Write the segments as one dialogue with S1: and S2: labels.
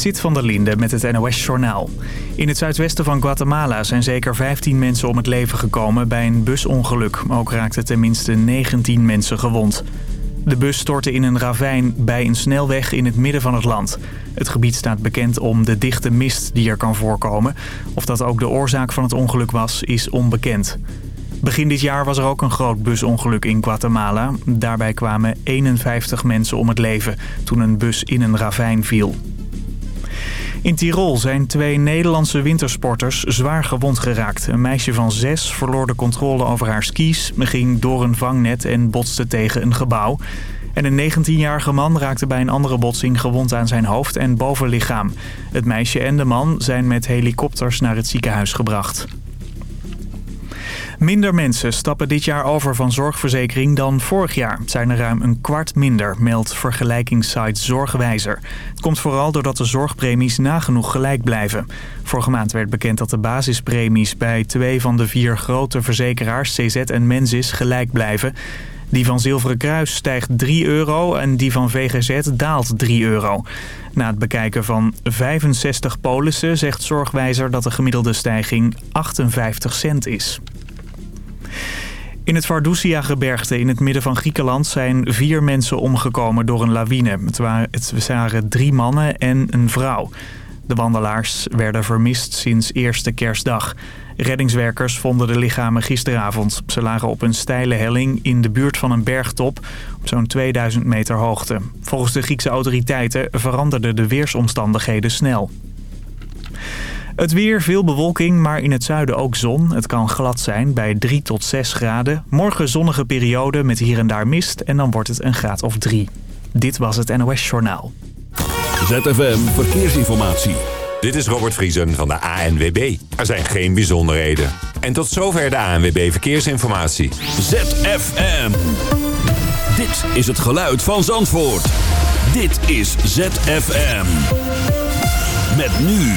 S1: Zit van der Linde met het NOS-journaal. In het zuidwesten van Guatemala zijn zeker 15 mensen om het leven gekomen bij een busongeluk. Ook raakten tenminste 19 mensen gewond. De bus stortte in een ravijn bij een snelweg in het midden van het land. Het gebied staat bekend om de dichte mist die er kan voorkomen. Of dat ook de oorzaak van het ongeluk was, is onbekend. Begin dit jaar was er ook een groot busongeluk in Guatemala. Daarbij kwamen 51 mensen om het leven toen een bus in een ravijn viel. In Tirol zijn twee Nederlandse wintersporters zwaar gewond geraakt. Een meisje van zes verloor de controle over haar skis, ging door een vangnet en botste tegen een gebouw. En een 19-jarige man raakte bij een andere botsing gewond aan zijn hoofd en bovenlichaam. Het meisje en de man zijn met helikopters naar het ziekenhuis gebracht. Minder mensen stappen dit jaar over van zorgverzekering dan vorig jaar. Het zijn er ruim een kwart minder, meldt vergelijkingssite Zorgwijzer. Het komt vooral doordat de zorgpremies nagenoeg gelijk blijven. Vorige maand werd bekend dat de basispremies bij twee van de vier grote verzekeraars, CZ en Mensis, gelijk blijven. Die van Zilveren Kruis stijgt 3 euro en die van VGZ daalt 3 euro. Na het bekijken van 65 polissen zegt Zorgwijzer dat de gemiddelde stijging 58 cent is. In het Vardousia-gebergte in het midden van Griekenland zijn vier mensen omgekomen door een lawine. Het waren, het waren drie mannen en een vrouw. De wandelaars werden vermist sinds eerste kerstdag. Reddingswerkers vonden de lichamen gisteravond. Ze lagen op een steile helling in de buurt van een bergtop op zo'n 2000 meter hoogte. Volgens de Griekse autoriteiten veranderden de weersomstandigheden snel. Het weer, veel bewolking, maar in het zuiden ook zon. Het kan glad zijn bij 3 tot 6 graden. Morgen zonnige periode met hier en daar mist en dan wordt het een graad of 3. Dit was het NOS Journaal.
S2: ZFM Verkeersinformatie.
S3: Dit is Robert Vriesen van de ANWB. Er zijn geen bijzonderheden. En tot zover de ANWB Verkeersinformatie.
S2: ZFM. Dit is het geluid van Zandvoort. Dit is ZFM. Met nu...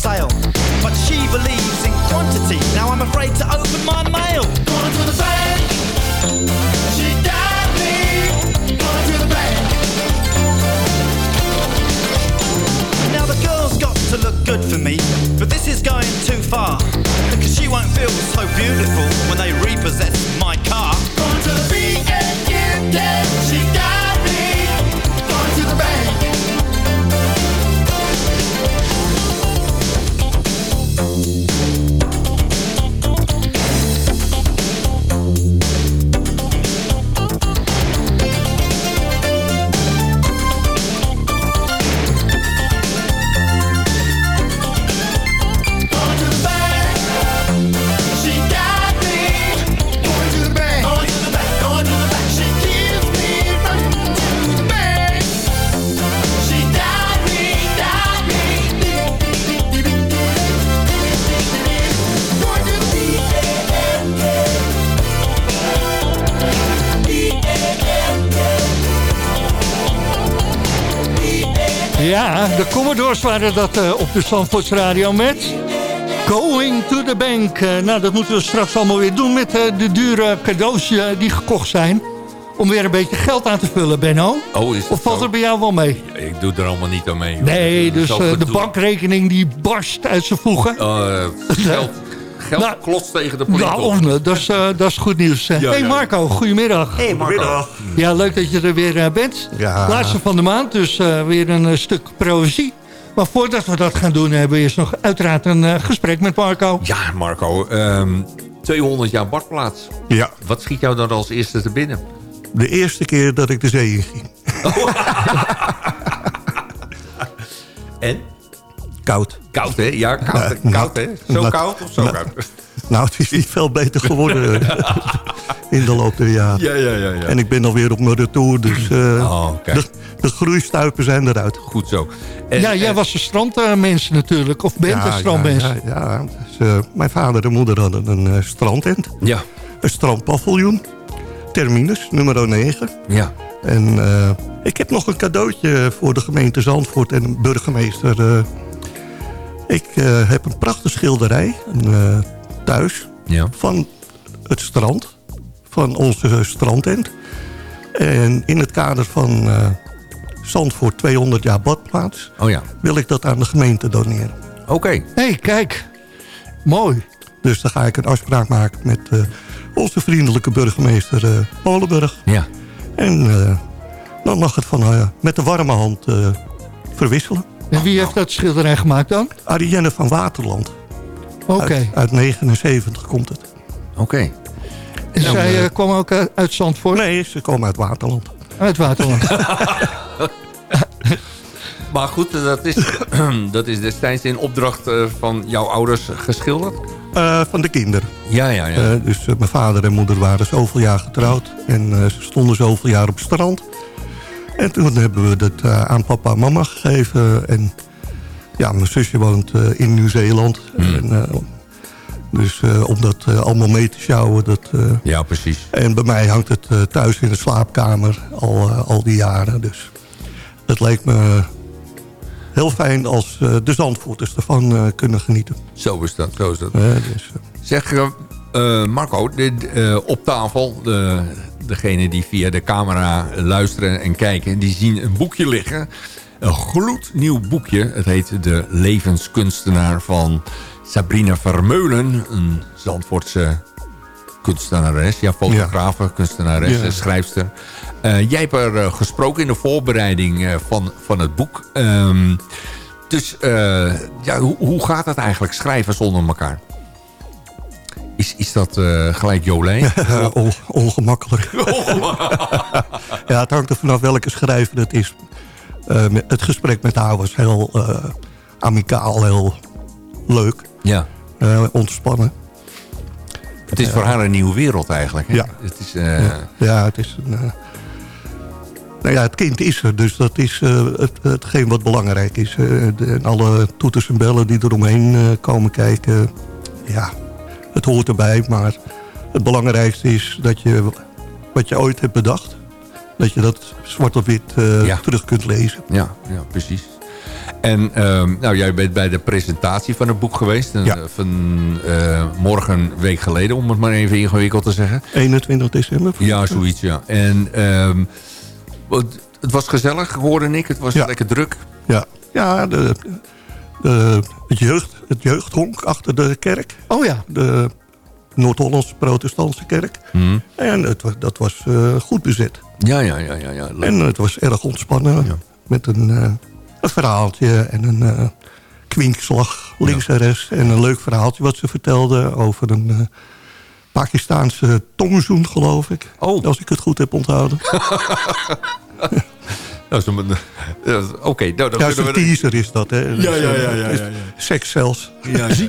S4: sale. But she believes in quantity. Now I'm afraid to open my mail.
S2: Going to the bank. She got me. Going to the bank.
S4: Now the girl's got to look good for me, but this is going too far. Because she won't feel so beautiful
S5: Commodores waren dat eh, op de Zandvoorts Radio met... Going to the bank. Eh, nou, dat moeten we straks allemaal weer doen met eh, de dure cadeaus die gekocht zijn. Om weer een beetje geld aan te vullen, Benno.
S6: Oh, is
S5: Of valt
S6: zo?
S5: er bij jou wel mee?
S6: Ik doe er allemaal niet aan mee. hoor.
S5: Nee, dus de bankrekening die barst uit zijn voegen.
S6: Eh, geld geld
S5: Nou,
S6: klotst tegen de politie.
S5: Nou, dat, is, eh, dat is goed nieuws.
S6: Ja,
S5: hey
S6: ja.
S5: Marco, goedemiddag.
S6: Hey Marco.
S5: Ja, leuk dat je er weer bent.
S7: Ja.
S5: Laatste van de maand, dus eh, weer een stuk proëzie. Maar voordat we dat gaan doen, hebben we eerst nog uiteraard een eh, gesprek met Marco.
S6: Ja, Marco. ehm, 200 jaar badplaats.
S7: Ja,
S6: Wat schiet jou dan als eerste te binnen?
S7: de eerste keer dat ik de zee in ging.
S6: En?
S7: Koud.
S6: Koud, hè? Ja, koud, koud hè? Zo koud of zo koud?
S7: Nou, het is niet veel beter geworden in de loop der jaren.
S6: Ja, ja, ja. ja.
S7: En ik ben alweer op mijn retour, dus eh,
S6: Oh,
S7: de, de groeistuipen zijn eruit.
S6: Goed zo. En,
S5: ja, jij
S6: en-
S5: was een strandmens natuurlijk, of bent een strandmens.
S7: Ja, ja, ja. Dus, eh, mijn vader en moeder hadden een strandtent.
S6: Ja,
S7: Een strandpaviljoen. Terminus, nummer 9.
S6: ja.
S7: En eh, ik heb nog een cadeautje voor de gemeente Zandvoort en de burgemeester. eh. ik heb een prachtige schilderij een, eh, thuis
S6: Ja.
S7: van het strand. Van onze strandtent. En in het kader van eh Zandvoort 200 jaar badplaats...
S6: Oh ja.
S7: wil ik dat aan de gemeente doneren.
S6: Oké.
S5: Hé, hey, kijk. Mooi.
S7: Dus dan ga ik een afspraak maken met eh, onze vriendelijke burgemeester eh Molenburg.
S6: Ja.
S7: En eh, dan mag het van, met de warme hand eh, verwisselen.
S5: En wie heeft dat schilderij gemaakt dan?
S7: Arienne van Waterland.
S5: Oké.
S7: Uit, uit 79 komt het.
S6: Oké.
S5: En zij eh, kwam ook uit, uit Zandvoort?
S7: Nee, ze komen uit Waterland.
S5: Uit Waterland.
S6: Maar goed, dat is, dat is destijds in opdracht eh, van jouw ouders geschilderd?
S7: Eh, van de kinderen.
S6: Ja, ja, ja.
S7: Eh, dus eh, mijn vader en moeder waren zoveel jaar getrouwd. En eh, ze stonden zoveel jaar op het strand. En toen hebben we dat eh, aan papa en mama gegeven. En ja, mijn zusje woont eh, in Nieuw-Zeeland. En, eh, dus eh, om dat allemaal mee te sjouwen. Dat,
S6: ja, precies.
S7: en bij mij hangt het thuis in de slaapkamer al, al die jaren. Dus het leek me heel fijn als de Zandvoorters ervan kunnen genieten.
S6: Zo is dat, zo is dat.
S7: Dus,
S6: Zeg, Marco, dit, op tafel, de, degene die via de camera luisteren en kijken... die zien een boekje liggen. Een gloednieuw boekje. Het heet De Levenskunstenaar van Sabrina Vermeulen. Een Zandvoortse kunstenares. Ja, fotografe, kunstenares,
S7: Ja.
S6: eh, schrijfster. Eh, jij hebt er eh, gesproken in de voorbereiding eh, van, van het boek. Ehm, dus ja, hoe, hoe gaat het eigenlijk, schrijven zonder elkaar? Is, is dat gelijk Jolijn?
S7: On- ongemakkelijk. ja, het hangt er vanaf welke schrijver het is. Eh, het gesprek met haar was heel eh, amicaal, heel leuk.
S6: ja.
S7: eh, ontspannen.
S6: Het is voor haar een nieuwe wereld eigenlijk. Hè?
S7: Ja.
S6: Het is, eh,
S7: Ja, het is een... nou ja, het kind is er, dus dat is het, hetgeen wat belangrijk is. De, en alle toeters en bellen die eromheen eh komen kijken. Ja, het hoort erbij, maar het belangrijkste is dat je wat je ooit hebt bedacht... dat je dat zwart op wit eh,
S6: Ja.
S7: terug kunt lezen.
S6: ja, ja, precies. En ehm, nou, jij bent bij de presentatie van het boek geweest.
S7: Ja.
S6: eh, Van eh, morgen een week geleden, om het maar even ingewikkeld te zeggen.
S7: 21 december.
S6: Ja, zoiets, ja. En ehm, het was gezellig, hoorde ik. Het was
S7: Ja.
S6: lekker druk.
S7: Ja, ja de, de, het, jeugd, het jeugdhonk achter de kerk.
S5: Oh ja.
S7: De Noord-Hollandse protestantse kerk.
S6: Mhm.
S7: En het, dat was eh, goed bezet.
S6: Ja, ja, ja. ja, ja.
S7: En het was erg ontspannen.
S6: Ja.
S7: Met een, eh, een verhaaltje en een eh, kwinkslag links en rechts. En een leuk verhaaltje wat ze vertelde over een... eh, Pakistaanse tongzoen, geloof ik.
S6: Oh.
S7: Als ik het goed heb onthouden.
S6: Dat is een- Oké, nou, dan
S7: Ja,
S6: we...
S7: teaser is dat, hè?
S6: Ja, ja, ja, ja, ja, ja.
S7: Seks zelfs.
S6: Ja, ja, ja.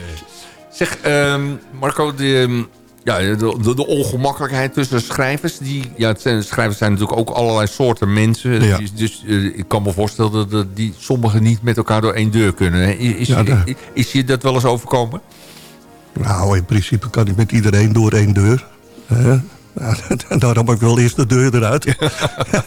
S6: Zeg, ehm, Marco, de, ehm, ja, de, de, de ongemakkelijkheid tussen schrijvers. Die, ja, het zijn, schrijvers zijn natuurlijk ook allerlei soorten mensen.
S7: Ja.
S6: Dus, dus, eh, ik kan me voorstellen dat, dat die sommigen niet met elkaar door één deur kunnen. hè. Is, is,
S7: Ja, daar-
S6: is, is je dat wel eens overkomen?
S7: Nou, in principe kan ik met iedereen door één deur. hè. Daarom heb ik wel eerst de deur eruit.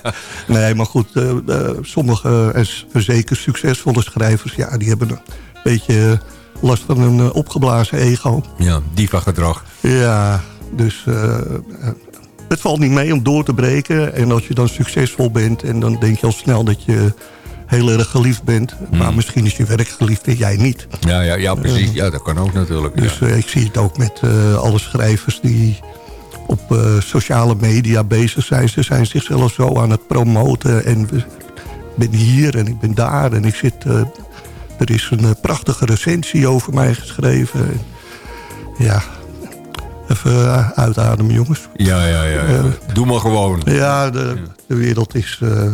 S7: nee, maar goed, eh, eh, sommige, en zeker succesvolle schrijvers... ja, die hebben een beetje last van een eh, opgeblazen ego.
S6: Ja, diva-gedrag.
S7: Ja, dus eh, eh, het valt niet mee om door te breken. En als je dan succesvol bent... en dan denk je al snel dat je heel erg geliefd bent. Maar misschien is je werk geliefd en jij niet.
S6: Ja, ja, ja, precies. Ja, dat kan ook natuurlijk.
S7: Dus
S6: ja.
S7: ik zie het ook met alle schrijvers die op eh, sociale media bezig zijn. Ze zijn zichzelf zo aan het promoten. En ik ben hier en ik ben daar en ik zit... eh, er is een eh, prachtige recensie over mij geschreven. En, ja, even eh, uitademen jongens.
S6: ja, ja, ja, ja. Doe maar gewoon.
S7: Ja, de, de wereld is eh,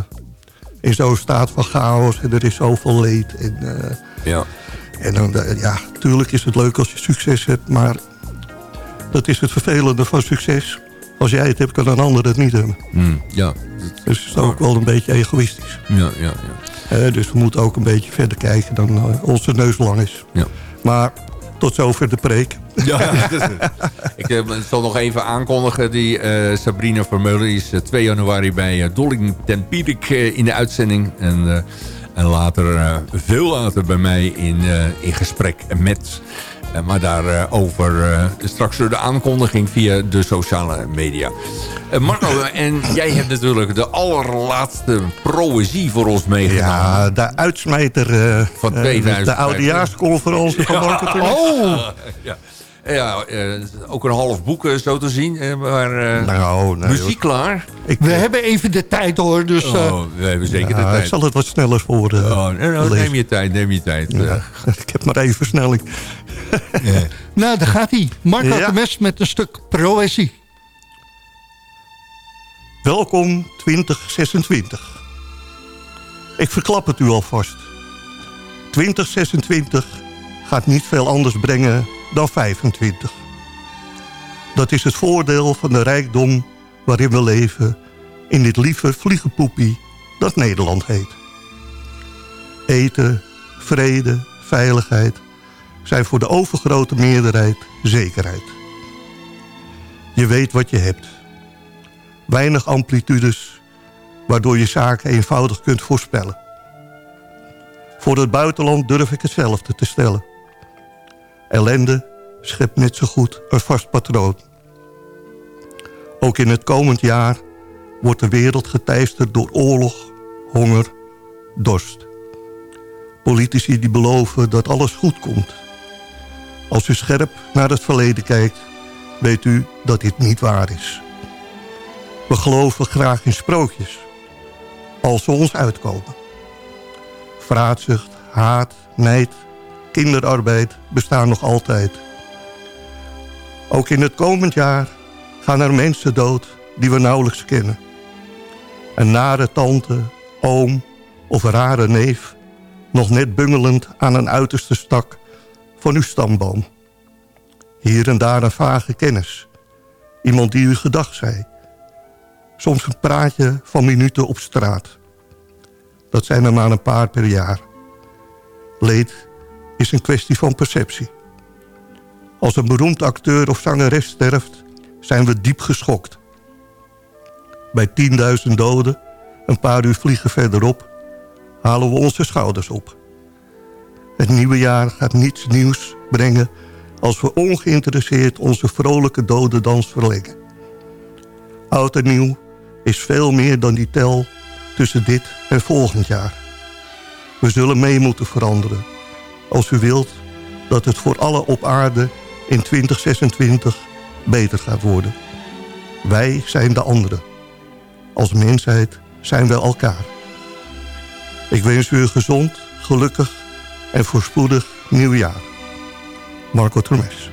S7: in zo'n staat van chaos en er is zoveel leed. En, eh,
S6: Ja.
S7: en dan, eh, ja, tuurlijk is het leuk als je succes hebt, maar dat is het vervelende van succes. Als jij het hebt, kan een ander het niet hebben.
S6: Hm, ja.
S7: Dus het is ook wel een beetje egoïstisch.
S6: Ja, ja, ja.
S7: Dus we moeten ook een beetje verder kijken dan eh, onze neus lang is.
S6: Ja.
S7: Maar tot zover de preek.
S6: Ja, ik eh, zal nog even aankondigen. Die eh, Sabrina Vermeulen is eh, 2 januari bij Dolling ten Pierik in de uitzending. En, en later, veel later bij mij in, in gesprek met... Eh, maar daarover uh, straks de aankondiging via de sociale media. Uh, Marco, en jij hebt natuurlijk de allerlaatste proëzie voor ons meegenomen.
S7: Ja, de uitsmijter uh,
S6: van
S7: uh,
S6: 2005.
S7: de oudejaarsconferentie van marketing.
S6: Oh! Ja. Ja, uh, ook een half boek uh, zo te zien. Uh, maar
S7: nou, nee,
S6: muziek klaar.
S5: Ik, we hebben even de tijd hoor. Dus,
S6: oh, we hebben zeker
S7: ja,
S6: de tijd.
S7: Ik zal het wat sneller voor.
S6: oh, nou, neem je tijd, neem je tijd.
S7: Ja, ik heb maar even versnelling.
S5: Nou, daar gaat hij. Mark ja. de Mes met een stuk proëzie.
S7: Welkom 2026. Ik verklap het u alvast. 2026 gaat niet veel anders brengen dan 25. Dat is het voordeel van de rijkdom waarin we leven... in dit lieve vliegenpoepie dat Nederland heet. Eten, vrede, veiligheid... zijn voor de overgrote meerderheid zekerheid. Je weet wat je hebt. Weinig amplitudes... waardoor je zaken eenvoudig kunt voorspellen. Voor het buitenland durf ik hetzelfde te stellen. Ellende schept net zo goed een vast patroon. Ook in het komend jaar wordt de wereld geteisterd door oorlog, honger, dorst. Politici die beloven dat alles goed komt. Als u scherp naar het verleden kijkt, weet u dat dit niet waar is. We geloven graag in sprookjes, als ze ons uitkomen. Vraatzucht, haat, nijd, kinderarbeid bestaan nog altijd. Ook in het komend jaar gaan er mensen dood die we nauwelijks kennen. Een nare tante, oom of rare neef... nog net bungelend aan een uiterste stak van uw stamboom. Hier en daar een vage kennis. Iemand die u gedag zei. Soms een praatje van minuten op straat. Dat zijn er maar een paar per jaar. Leed is een kwestie van perceptie. Als een beroemd acteur of zangeres sterft, zijn we diep geschokt. Bij 10.000 doden, een paar uur vliegen verderop, halen we onze schouders op. Het nieuwe jaar gaat niets nieuws brengen... als we ongeïnteresseerd onze vrolijke dodendans verlengen. Oud en nieuw is veel meer dan die tel tussen dit en volgend jaar. We zullen mee moeten veranderen. Als u wilt dat het voor alle op aarde in 2026 beter gaat worden. Wij zijn de anderen. Als mensheid zijn we elkaar. Ik wens u een gezond, gelukkig en voorspoedig nieuwjaar. Marco Termes.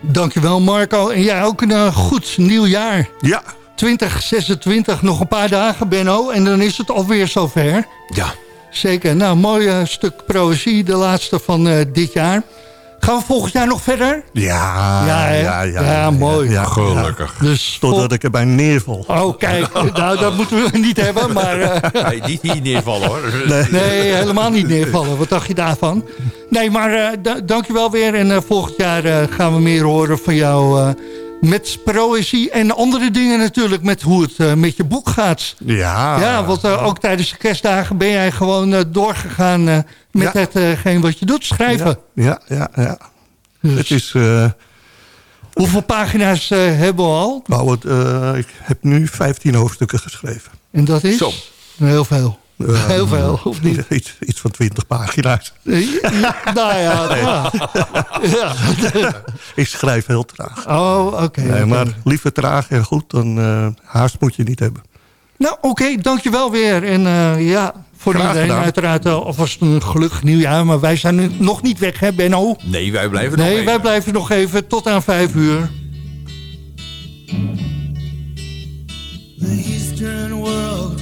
S5: Dankjewel Marco. En jij ook een uh, goed nieuwjaar.
S7: Ja.
S5: 2026, nog een paar dagen Benno. En dan is het alweer zover.
S6: Ja.
S5: Zeker. Nou, mooi uh, stuk proëzie, de laatste van uh, dit jaar. Gaan we volgend jaar nog verder?
S7: Ja,
S5: ja,
S7: ja, ja,
S5: ja, mooi.
S7: Ja,
S6: Gelukkig.
S5: Dus
S7: Totdat ik erbij neerval.
S5: Oh, kijk. nou, dat moeten we niet hebben, maar... Uh...
S6: Nee, niet hier neervallen, hoor.
S7: Nee.
S5: nee, helemaal niet neervallen. Wat dacht je daarvan? Nee, maar uh, dankjewel weer. En uh, volgend jaar gaan we meer horen van jou... met proëzie en andere dingen natuurlijk... met hoe het met je boek gaat.
S7: Ja.
S5: Ja, want ook tijdens de kerstdagen ben jij gewoon doorgegaan... met
S7: Ja.
S5: hetgeen wat je doet, schrijven.
S7: Ja, ja, ja.
S5: Dus-
S7: Het is... eh,
S5: Hoeveel pagina's eh, hebben we al?
S7: nou, het, eh, ik heb nu 15 hoofdstukken geschreven.
S5: En dat is?
S6: Zo.
S5: Heel veel.
S7: Eh,
S5: Heel veel, of niet?
S7: Iets, iets van 20 pagina's.
S5: Nou ja, ja. ja.
S7: Ik schrijf heel traag.
S5: Oh, oké.
S7: Nee, maar liever traag en goed, dan eh, haast moet je niet hebben.
S5: Nou, oké, dankjewel weer. En eh, ja, voor
S7: Graag
S5: iedereen
S7: gedaan.
S5: uiteraard uh, alvast een gelukkig nieuwjaar. Maar wij zijn nu nog niet weg, hè Benno?
S6: Nee, wij blijven nog
S5: Nee,
S6: even.
S5: wij blijven nog even tot aan vijf uur.
S2: The Eastern world,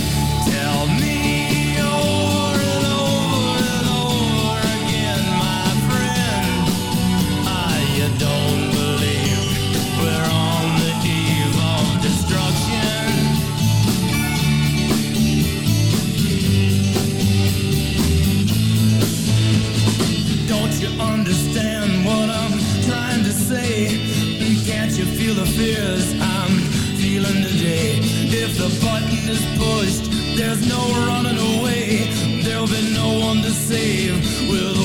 S2: the button is pushed, there's no running away. There'll be no one to save with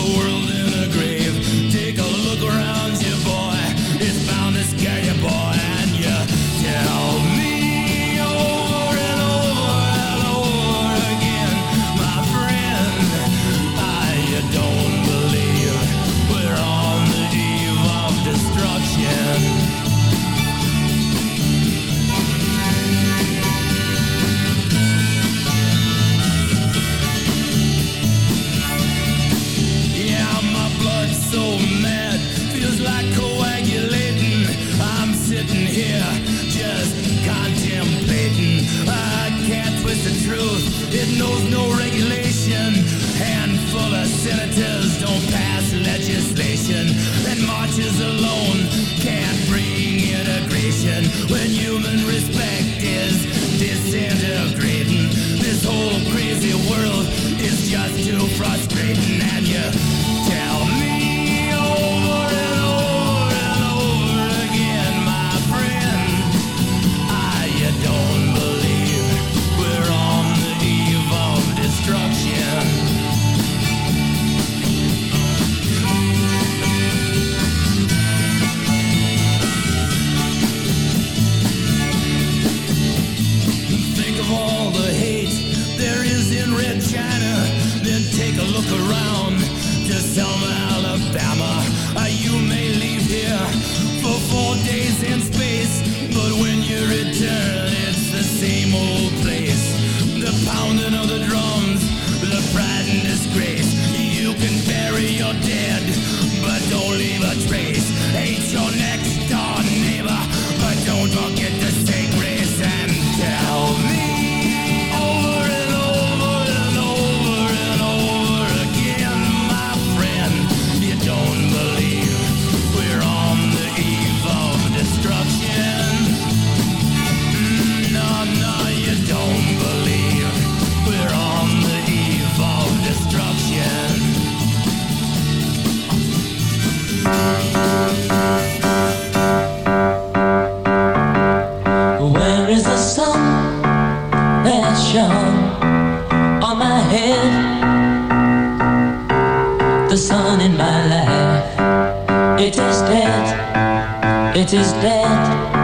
S8: on my head. The sun in my life, it is dead, it is dead.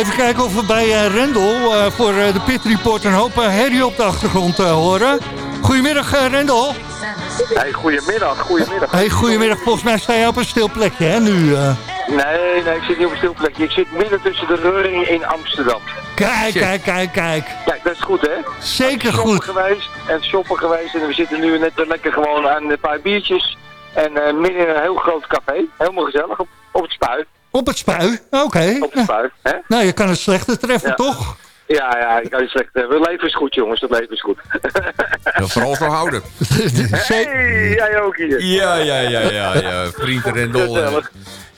S5: Even kijken of we bij eh, Rendel eh, voor eh, de Pit Report een hoop herrie op de achtergrond horen. Goedemiddag Rendel.
S9: Hey, goedemiddag, goedemiddag.
S5: Hey, goedemiddag. Volgens mij sta je op een stil plekje hè, nu. eh.
S9: Nee, nee, ik zit niet op een stil plekje. Ik zit midden tussen de reuring in Amsterdam.
S5: Kijk, kijk, kijk, kijk.
S9: Kijk, dat is goed, hè?
S5: Zeker
S9: shoppen
S5: goed.
S9: geweest en shoppen geweest. En we zitten nu net lekker gewoon aan een paar biertjes. En eh, midden in een heel groot café. Helemaal gezellig. Op, op het spuit.
S5: Op het spui? Oké.
S9: Op het spuit, hè?
S5: Nou, je kan het slechter treffen,
S9: Ja.
S5: toch?
S9: Ja, ja, ik kan niet slecht. We leven is goed, jongens. Dat leven is goed.
S6: Vooral zo houden.
S9: hey, jij ook hier.
S6: Ja, ja, ja, ja, ja. Vriend Rendel.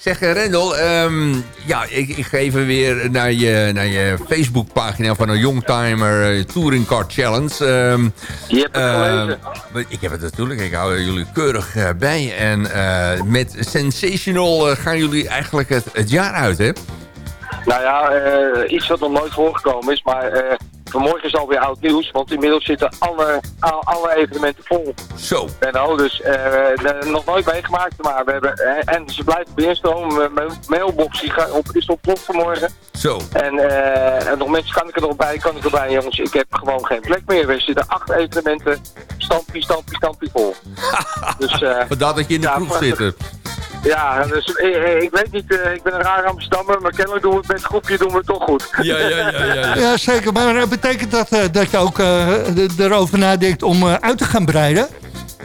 S6: Eh. Zeg, eh, Rendel, ehm, ja, ik, ik ga even weer naar je, naar je Facebookpagina van een Youngtimer eh, Touring Car Challenge. Ehm,
S9: Je hebt het gelezen.
S6: ik heb het natuurlijk, ik hou jullie keurig eh, bij. En eh, met Sensational eh, gaan jullie eigenlijk het, het jaar uit, hè?
S9: Nou ja, eh, iets wat nog nooit voorgekomen is, maar eh, vanmorgen is alweer oud nieuws, want inmiddels zitten alle, al- alle evenementen vol.
S6: Zo.
S9: Benno, dus eh, de- nog nooit meegemaakt, maar we hebben, eh, en ze blijven binnenstromen. Mijn mailbox die gaat op, is ontploft vanmorgen.
S6: Zo.
S9: En, eh, en nog mensen kan ik er nog bij, kan ik erbij, jongens. Ik heb gewoon geen plek meer. Er zitten acht evenementen, stampie, stampie, stampie vol. dus, eh,
S6: Vandaar dat je in de
S9: ja,
S6: zit.
S9: Ja, dus eh, eh, ik weet niet, eh, ik ben een raar Amsterdammer, maar kennelijk doen we het met het groepje doen we het toch goed.
S6: Ja, ja, ja, ja. ja.
S5: Ja, zeker. Maar betekent dat dat je ook eh, erover nadenkt om eh, uit te gaan breiden?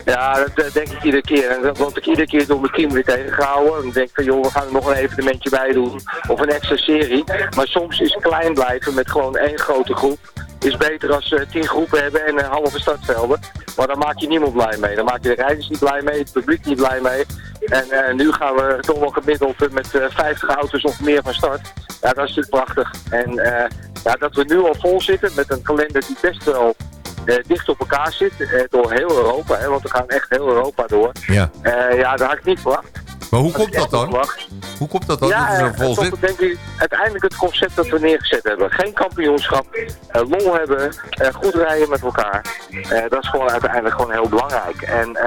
S9: Ja, dat denk ik iedere keer. En dat word ik iedere keer door mijn team weer tegengehouden. En denk van, joh, we gaan er nog een evenementje bij doen. Of een extra serie. Maar soms is klein blijven met gewoon één grote groep. Is beter als we tien groepen hebben en een halve startvelden. Maar dan maak je niemand blij mee. Dan maak je de rijders niet blij mee, het publiek niet blij mee. En eh, nu gaan we toch wel gemiddeld eh, met eh, 50 auto's of meer van start. Ja, dat is natuurlijk prachtig. En eh, ja, dat we nu al vol zitten met een kalender die best wel eh, dicht op elkaar zit. eh, door heel Europa, hè, want we gaan echt heel Europa door.
S6: Ja.
S9: Eh, ja, dat had ik niet verwacht.
S6: Maar hoe komt dat
S9: niet
S6: dan? Hoe komt dat dan?
S9: Ja,
S6: dat zo vol
S9: toch
S6: zit?
S9: denk ik uiteindelijk het concept dat we neergezet hebben. Geen kampioenschap, eh, lol hebben, eh, goed rijden met elkaar. Eh, dat is gewoon uiteindelijk gewoon heel belangrijk. En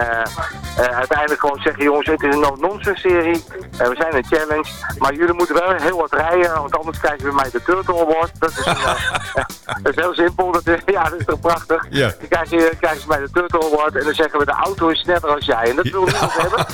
S9: uiteindelijk gewoon zeggen, jongens, het is een no-nonsense serie. We zijn een challenge, maar jullie moeten wel heel wat rijden, want anders krijgen we mij de Turtle Award. Dat is, dat is heel simpel. Dat is, ja, dat is toch prachtig.
S6: Ja.
S9: Dan krijg je, krijgen ze mij de Turtle Award en dan zeggen we de auto is sneller als jij. En dat wil niemand hebben.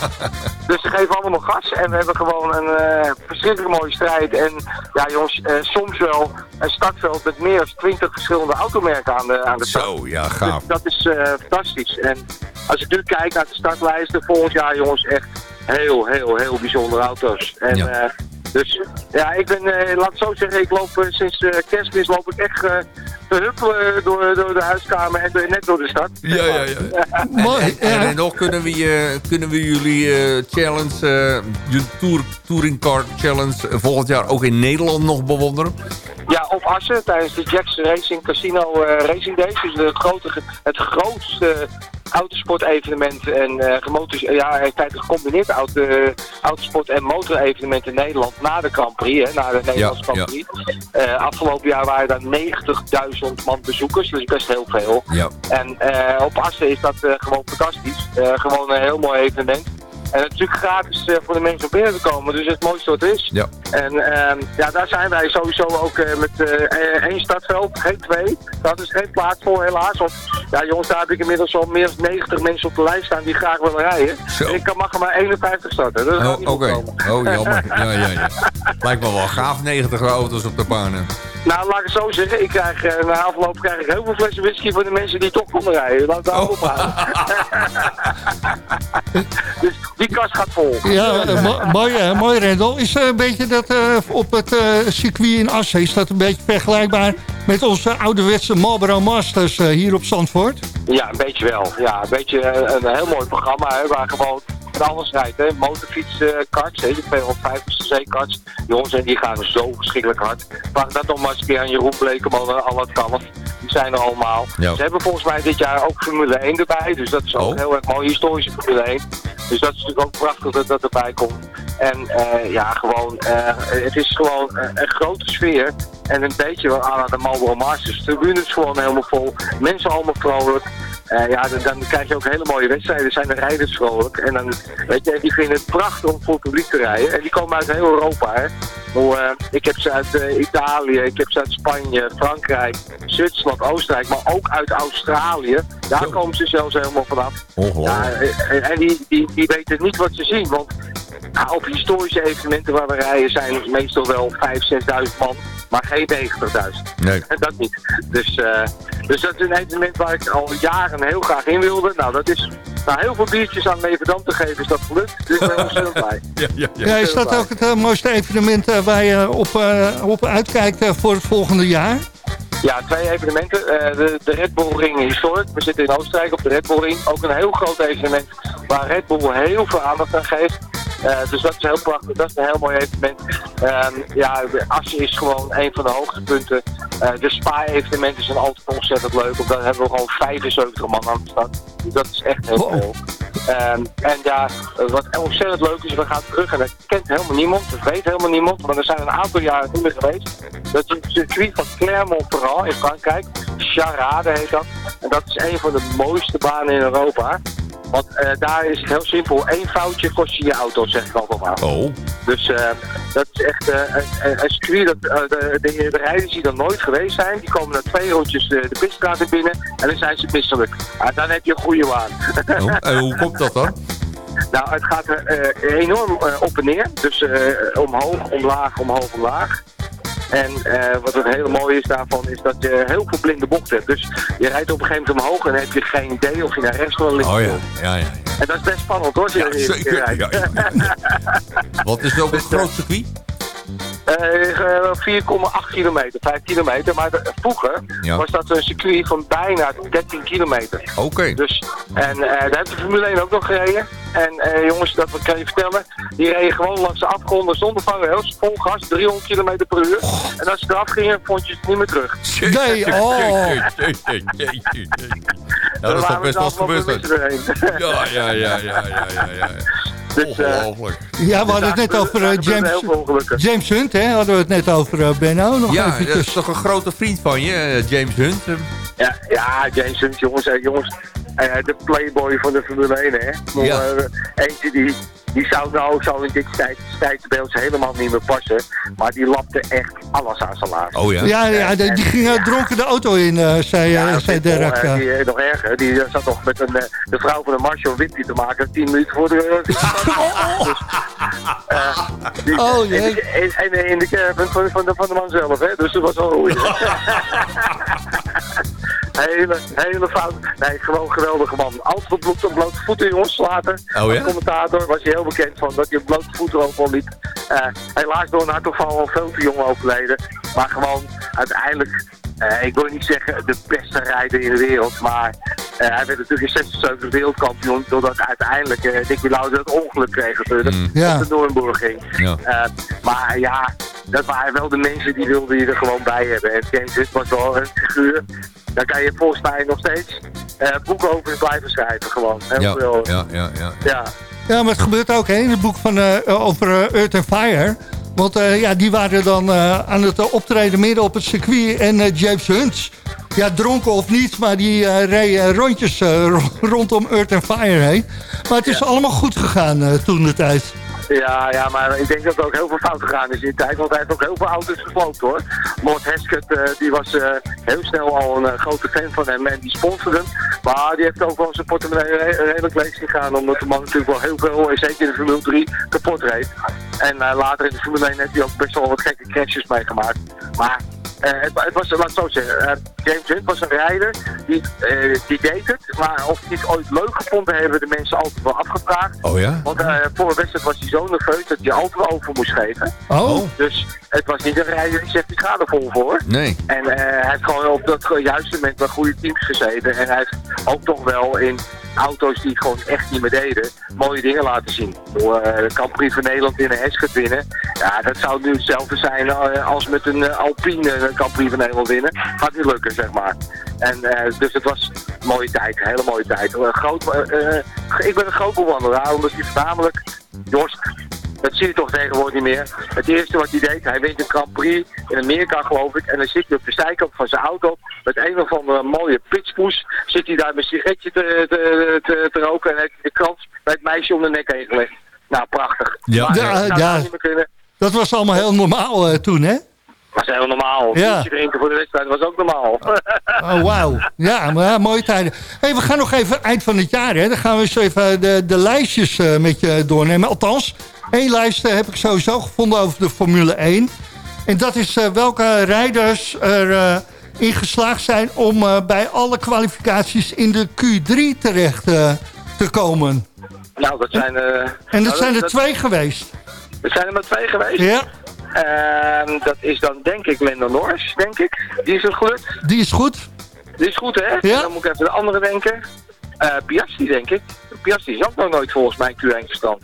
S9: Dus ze geven allemaal gas en we hebben gewoon een eh, verschrikkelijk mooie strijd. En ja jongens, eh, soms wel een startveld met meer dan 20 verschillende automerken aan de, aan de start.
S6: Zo, ja,
S9: Dus
S6: gaaf.
S9: dat is eh, fantastisch. En als ik nu kijk naar de startlijn lijsten volgend jaar, jongens, echt heel, heel, heel bijzondere auto's. En,
S6: Ja.
S9: Dus ja, ik ben, eh, laat het zo zeggen, ik loop eh, sinds eh, kerstmis loop ik echt eh, te huppelen door, door de huiskamer en door- net door de stad.
S6: Ja, ja, ja.
S5: Mooi,
S6: En, nog kunnen we, kunnen we jullie eh, challenge, eh, je tour, Touring Car Challenge volgend jaar ook in Nederland nog bewonderen?
S9: Ja, op Assen tijdens de Jacks Racing Casino eh, Racing Days. Dus de grote, het grootste autosport-evenement en eh gemotor, ja, in feite gecombineerd auto, autosport- en motorevenement in Nederland na de Grand Prix, hè, na de Nederlandse
S6: Ja,
S9: Grand Prix. Eh, afgelopen jaar waren daar 90.000 man bezoekers, dus best heel veel.
S6: Ja.
S9: En eh, op Assen is dat eh, gewoon fantastisch. Gewoon een heel mooi evenement. En natuurlijk gratis voor de mensen om binnen te komen, dus het mooiste wat er is.
S6: Ja.
S9: En ehm, ja, daar zijn wij sowieso ook eh, met eh, eh, één startveld, geen twee. Daar is geen plaats voor helaas. Want ja jongens, daar heb ik inmiddels al meer dan 90 mensen op de lijst staan die graag willen rijden. En ik kan mag er maar 51 starten. Dat gaat
S6: Oh,
S9: niet
S6: Oké, oh jammer. Ja, ja, ja. Lijkt me wel gaaf, 90 auto's op de banen.
S9: Nou, laat ik het zo zeggen. Ik krijg, eh, na afloop krijg ik heel veel flessen whisky voor de mensen die toch konden rijden. Laat daar
S6: Oh.
S9: ophouden. dus die kast gaat vol.
S5: Ja, mo- mooi, mooi Rendel. Is een beetje dat eh, op het eh, circuit in Assen, is dat een beetje vergelijkbaar met onze ouderwetse Marlboro Masters eh, hier op Zandvoort?
S9: Ja, een beetje wel. Ja, een beetje een heel mooi programma hè, waar gewoon van alles rijdt. Hè. De 250 cc-karts. Jongens, en die gaan zo verschrikkelijk hard. Vraag dat nog maar eens een keer aan Jeroen Blekeman en al het kalf. Die zijn er allemaal.
S6: Ja.
S9: Ze hebben volgens mij dit jaar ook Formule 1 erbij. Dus dat is ook
S6: Oh.
S9: heel erg mooi. Historische Formule 1. Dus dat is natuurlijk ook prachtig dat dat erbij komt. En eh, ja, gewoon, eh, het is gewoon eh, een grote sfeer. En een beetje aan de Marlboro Masters. De tribune is gewoon helemaal vol. Mensen allemaal vrolijk. Eh, ja, dan, dan krijg je ook hele mooie wedstrijden. zijn de rijders vrolijk. En dan, weet je, die vinden het prachtig om voor het publiek te rijden. En die komen uit heel Europa, hè. Hoe, eh, ik heb ze uit eh, Italië, ik heb ze uit Spanje, Frankrijk, Zwitserland, Oostenrijk, maar ook uit Australië. Daar
S6: Zo.
S9: komen ze zelfs helemaal vanaf. Ja, en, en die, die, die weten niet wat ze zien. Want nou, op historische evenementen waar we rijden zijn meestal wel 5.000, 6.000 man. Maar geen 90.000.
S6: Nee.
S9: En dat niet. Dus, eh, dus dat is een evenement waar ik al jaren heel graag in wilde. Nou, dat is nou, heel veel biertjes aan Leverdam te geven is dat gelukt. Dus ik ben ontzettend blij.
S6: Ja, ja, ja.
S5: Ja, is dat ook het eh, mooiste evenement eh, waar je op, eh, op uitkijkt voor het volgende jaar?
S9: Ja, twee evenementen. Eh, de, de Red Bull Ring Historic. We zitten in Oostenrijk op de Red Bull Ring. Ook een heel groot evenement waar Red Bull heel veel aandacht aan geeft. Eh, dus dat is heel prachtig. Dat is een heel mooi evenement. Ehm, ja, Assen is gewoon een van de hoogtepunten. Eh de Spa-evenementen zijn altijd ontzettend leuk. Daar hebben we gewoon 75 man aan de stad. Dat is echt heel veel. Ehm, en ja, wat ontzettend leuk is, we gaan terug en dat kent helemaal niemand, dat weet helemaal niemand, maar er zijn een aantal jaren niet meer geweest. Dat is het circuit van Clermont-Ferrand in Frankrijk, Charade heet dat. En dat is een van de mooiste banen in Europa. Want eh, daar is het heel simpel, één foutje kost je je auto, zeg ik altijd maar.
S6: Oh,
S9: Dus eh, dat is echt eh, een, een- circuit dat de, de, de rijders die er nooit geweest zijn, die komen na twee rondjes de, de pitstraat in binnen en dan zijn ze misselijk. Ah, dan heb je een goede waan.
S6: oh. En hoe komt dat dan?
S9: Nou, het gaat enorm op en neer. Dus omhoog, omlaag, omhoog, omlaag. En eh, wat het hele mooie is daarvan, is dat je heel veel blinde bochten hebt. Dus je rijdt op een gegeven moment omhoog en heb je geen idee of je naar rechts wil links
S6: Oh ja, ja, ja. ja.
S9: En dat is best spannend hoor,
S6: Ja,
S9: er
S6: zeker. Ja, ja, ja. Wat is ook een groot circuit?
S9: Eh, eh, 4,8 kilometer, 5 kilometer. Maar de- vroeger
S6: Ja.
S9: was dat een circuit van bijna 13 kilometer.
S6: Oké.
S9: Dus, en eh, daar heeft de Formule 1 ook nog gereden. En eh, jongens, dat kan je vertellen. Die reden gewoon langs de afgronden zonder vangrails. Vol gas, 300 km per uur. En als ze eraf gingen, vond je het niet meer terug.
S5: Nee, oh.
S6: Ja, dat is toch best
S9: we
S6: wel gebeurd. ja, ja, ja, ja, ja, ja.
S9: Dus, eh,
S6: Ongelooflijk.
S5: Ja, we hadden het net over eh, James. James Hunt, hè? Hadden we het net over, eh, Benno. Nog
S6: Ja, dat is toch een grote vriend van je, James Hunt?
S9: Ja, ja James Hunt, jongens, jongens eh, de playboy van de Formule 1, hè. Maar,
S6: Ja.
S9: eentje die, die zou nou zou in dit tijd, tijdsbeeld helemaal niet meer passen. Maar die lapte echt alles aan zijn laars.
S6: Oh ja?
S5: Ja, ja, die die ging eh, dronken de auto in, eh, zei, eh,
S9: Ja,
S5: zei Derek.
S9: eh,
S5: eh.
S9: die, eh, nog erger. Die eh, zat nog met een, eh, de vrouw van de Marshall wipje te maken. Tien minuten voor de... dus, eh, die-
S5: Oh,
S9: in
S5: jee.
S9: de- En in de caravan van, van, de, van de man zelf, hè. Dus dat was wel goed. Hele, hele fout. Nee, gewoon geweldige man. Altijd op blote, blote voeten, jongens, later.
S6: Oh, ja?
S9: Als commentator was hij heel bekend van dat hij op blote voeten overal liep. Eh, helaas door een hartafval al veel te jong overleden. Maar gewoon uiteindelijk, eh, ik wil niet zeggen de beste rijder in de wereld, maar eh, hij werd natuurlijk in 76 wereldkampioen doordat uiteindelijk uh, Nicky Lauda het ongeluk kreeg natuurlijk.
S6: Mm.
S5: Ja.
S9: De.
S6: Ja.
S9: Eh, maar ja, dat waren wel de mensen die wilden je er gewoon bij hebben. En James was wel een figuur. Daar kan je volgens mij nog steeds eh, boeken over blijven schrijven gewoon. Heel
S6: Ja,
S9: veel.
S6: ja, ja, ja.
S9: Ja.
S5: Ja, maar het gebeurt ook hè, in het boek van, eh, over eh, Earth and Fire. Want eh, ja, die waren dan eh, aan het optreden midden op het circuit. En eh, James Hunt, ja, dronken of niet, maar die eh, reed rondjes eh, ro- rondom Earth and Fire heen. Maar het is allemaal goed gegaan eh, toen de tijd.
S9: Ja, ja, maar ik denk dat er ook heel veel fout gegaan is in die tijd. Want hij heeft ook heel veel auto's gesloopt hoor. Lord Heskett, eh, die was eh, heel snel al een eh, grote fan van hem en die sponsorde hem. Maar die heeft ook wel zijn portemonnee re- redelijk leeg gegaan. Omdat de man natuurlijk wel heel veel, zeker in de Formule 3, kapot reed. En later in de Formule 1 heeft hij ook best wel wat gekke crashes meegemaakt. Maar het, het was, laat ik zo zeggen, eh, James Hunt was een rijder die, eh, die deed het. Maar of hij het ooit leuk gevonden hebben de mensen altijd wel afgevraagd.
S6: Oh ja?
S9: Want eh, voor een wedstrijd was hij zo nerveus dat hij altijd wel over moest geven.
S5: Oh,
S9: Dus het was niet een rijder die zegt ik ga er vol voor.
S6: Nee.
S9: En eh, hij heeft gewoon op dat juiste moment bij goede teams gezeten. En hij heeft ook toch wel in auto's die gewoon echt niet meer deden, mooie dingen laten zien. Door eh, de Prix van Nederland in een Hesket winnen. Ja, dat zou nu hetzelfde zijn eh, als met een eh, Alpine een Grand Prix van Nederland winnen. Gaat niet lukken, zeg maar. En eh, dus het was een mooie tijd, een hele mooie tijd. Eh, groot, eh, eh, ik ben een groot bewonderaar, omdat hij voornamelijk, Jos, dat zie je toch tegenwoordig niet meer. Het eerste wat hij deed, hij wint een Grand Prix in Amerika geloof ik. En dan zit hij op de zijkant van zijn auto met een of andere mooie pitspoes. Zit hij daar met een sigaretje te, te, te, te roken en heeft hij de krans bij het meisje om de nek heen gelegd. Nou, prachtig.
S6: Ja.
S9: Maar,
S5: Ja,
S9: eh, nou,
S5: ja.
S9: niet meer kunnen.
S5: dat was allemaal heel normaal eh, toen, hè?
S9: was heel normaal.
S5: Ja.
S9: Drinken voor de wedstrijd was ook normaal.
S5: Oh, wauw. Ja, maar ja, mooie tijden. Hey, we gaan nog even eind van het jaar. Hè. Dan gaan we eens even de, de lijstjes eh, met je doornemen. Althans, één lijst eh, heb ik sowieso gevonden over de Formule 1. En dat is eh, welke rijders er eh, in geslaagd zijn... om bij alle kwalificaties in de Q3 terecht te komen.
S9: nou, dat zijn...
S5: En
S9: nou,
S5: dat zijn er
S9: dat-
S5: twee geweest.
S9: Er zijn er maar twee geweest.
S5: Ja,
S9: Ehm, dat is dan denk ik Lando Norris, denk ik. Die is het gelukt.
S5: die is goed.
S9: Die is goed, hè?
S5: Ja.
S9: Dan moet ik even de andere denken. Eh Piastri, denk ik. Piastri is ook nog nooit volgens mij Q1 gestand.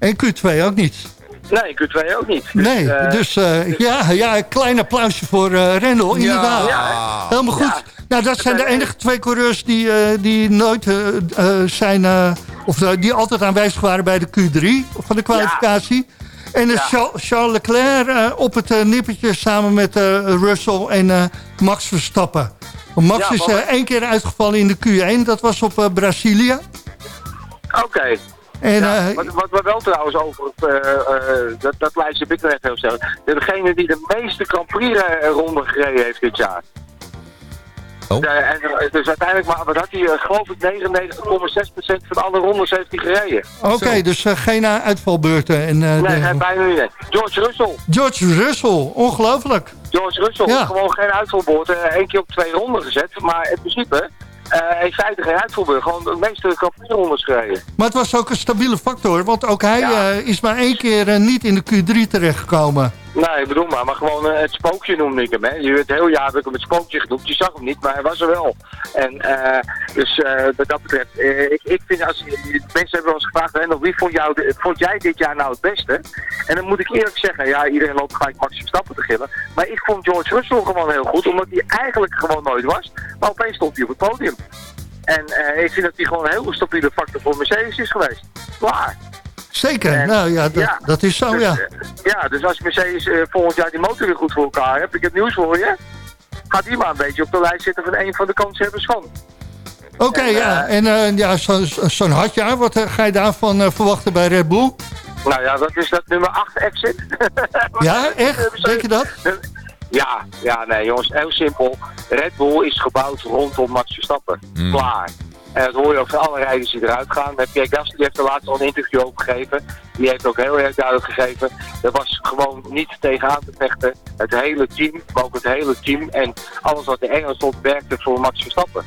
S5: En Q2 ook niet.
S9: Nee, Q2 ook niet. Dus,
S5: Nee,
S9: eh,
S5: dus eh, ja, ja, een klein applausje voor eh Rendel, inderdaad.
S9: Ja.
S5: Helemaal goed.
S9: Ja.
S5: Nou, dat zijn de enige twee coureurs die, eh, die nooit eh, eh, zijn... eh, of die altijd aanwezig waren bij de Q3 van de kwalificatie. En
S9: Ja.
S5: Charles, Leclerc eh, op het nippertje samen met eh, Russell en eh, Max Verstappen. Max
S9: Ja,
S5: is eh, één keer uitgevallen in de Q1. Dat was op eh, Brazilië.
S9: Oké.
S5: En,
S9: Ja,
S5: eh,
S9: wat, wat we wel trouwens over, het, eh, eh, dat, dat lijstje heb ik er echt heel snel. Degene die de meeste Grand Prix eh, ronde gereden heeft dit jaar.
S6: Oh.
S9: Eh, en, dus uiteindelijk, maar wat had hij, eh, geloof ik, 99,6% van alle rondes heeft hij gereden.
S5: Oké, dus geen uitvalbeurten. En, eh,
S9: Nee,
S5: de-
S9: bijna niet. George Russell.
S5: George Russell, ongelooflijk.
S9: George Russell,
S5: Ja.
S9: gewoon geen uitvalboord. eh één keer op twee ronden gezet. Maar in principe, in feite geen uitvalbeurt. Gewoon de meeste Grand Prix rondes gereden.
S5: Maar het was ook een stabiele factor, want ook hij
S9: Ja.
S5: eh, is maar één keer eh, niet in de Q3 terechtgekomen.
S9: Nee, bedoel maar, maar gewoon eh, het spookje noemde ik hem. Hè. Je, het hele jaar heb ik hem het spookje genoemd. Je zag hem niet, maar hij was er wel. En eh, dus eh, wat dat betreft, ik, ik vind als mensen hebben eens gevraagd, hè, wie vond, jou vond jij dit jaar nou het beste? En dan moet ik eerlijk zeggen, ja, iedereen loopt gelijk Max Verstappen te gillen. Maar ik vond George Russell gewoon heel goed, omdat hij eigenlijk gewoon nooit was. Maar opeens stond hij op het podium. En ik vind dat hij gewoon een heel stabiele factor voor Mercedes is geweest. Klaar.
S5: Zeker,
S9: En-
S5: nou ja dat,
S9: ja.
S5: dat is zo,
S9: Dus,
S5: ja.
S9: eh, ja, dus als Mercedes eh, volgend jaar die motor weer goed voor elkaar heeft, heb ik het nieuws voor je. Gaat die maar een beetje op de lijst zitten van een van de kanshebbers van.
S5: Oké, ja,
S9: eh,
S5: en eh, ja, zo- zo- zo'n hartjaar, wat eh, ga je daarvan eh, verwachten bij Red Bull?
S9: Nou ja, dat is dat nummer 8 exit.
S5: Ja, echt? Denk je dat?
S9: Ja, ja, nee jongens, heel simpel. Red Bull is gebouwd rondom Max Verstappen.
S6: Hmm.
S9: Klaar. En dat hoor je ook van alle rijders die eruit gaan. Pierre Gasly heeft er laatst al een interview over gegeven. Die heeft ook heel erg duidelijk gegeven. Er was gewoon niet tegenaan te vechten. Het hele team, maar ook het hele team. En alles wat in Engeland stond werkte voor Max Verstappen.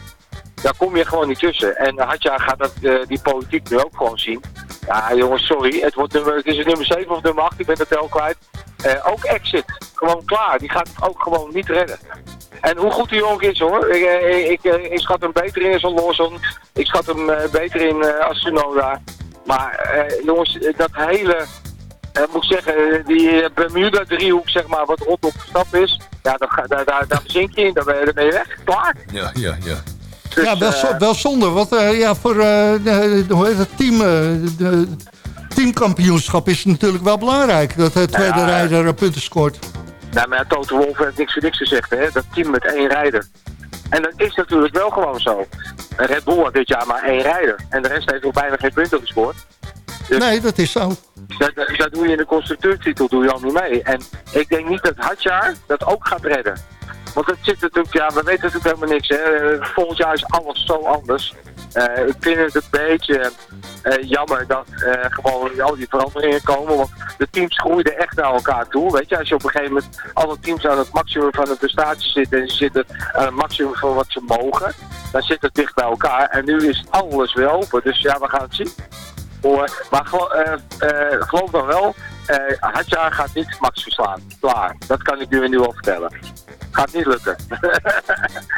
S9: Daar kom je gewoon niet tussen. En Hadja gaat dat, eh, die politiek nu ook gewoon zien. Ja jongens, sorry. Het, wordt nummer, het is het nummer 7 of nummer 8, ik ben het tel kwijt. Eh, ook exit. Gewoon klaar. Die gaat het ook gewoon niet redden. En hoe goed die jongen is hoor. Ik, eh, ik, eh, ik schat hem beter in als Lawson. Ik schat hem eh, beter in eh, als Tsunoda. Maar eh, jongens, dat hele... eh, moet ik zeggen, die Bermuda-driehoek, zeg maar, wat rondom stap is. Ja, dat ga- daar, daar, daar zink je in, daar ben je, daar ben je weg. Klaar.
S6: Ja, ja, ja.
S9: Dus,
S5: ja, wel, wel zonde. Want eh, ja, voor eh, de, hoe heet het team, eh, de, teamkampioenschap is het natuurlijk wel belangrijk. Dat de tweede
S9: Ja.
S5: rijder punten scoort.
S9: Nou, maar ja, Toto Wolff heeft niks voor niks gezegd, hè. Dat team met één rijder. En dat is natuurlijk wel gewoon zo. Red Bull had dit jaar maar één rijder. En de rest heeft ook bijna geen punten gescoord. Dus-
S5: Nee, dat is zo.
S9: Dat, dat, doe je in de constructeurtitel doe je al niet mee. En ik denk niet dat Hadjar dat ook gaat redden. Want het zit natuurlijk, ja, we weten natuurlijk helemaal niks. Hè. Volgend jaar is alles zo anders. Eh, ik vind het een beetje eh, jammer dat eh, gewoon al die veranderingen komen. Want de teams groeiden echt naar elkaar toe. Weet je, als je op een gegeven moment alle teams aan het maximum van de prestatie zitten en ze zitten aan het maximum van wat ze mogen, dan zit het dicht bij elkaar. En nu is alles weer open. Dus ja, we gaan het zien. Maar gelo- geloof dan wel, Hadjar gaat niet Max verslaan. Klaar. Dat kan ik nu en nu al vertellen. Gaat niet lukken.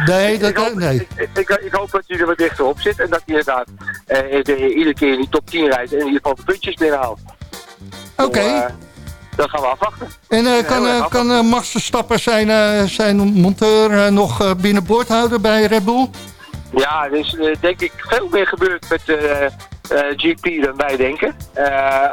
S5: Nee, dat,
S9: ik, hoop,
S5: nee.
S9: ik, ik, ik hoop dat hij er wat dichter op zit en dat hij inderdaad eh, de- iedere keer in die top 10 rijdt en in ieder geval de puntjes binnenhaalt.
S5: Oké.
S9: Eh, dat gaan we afwachten.
S5: En eh, kan, eh, kan eh, Max Verstappen zijn, zijn monteur nog binnenboord houden bij Red Bull?
S9: Ja, er is denk ik veel meer gebeurd met GP dan wij denken.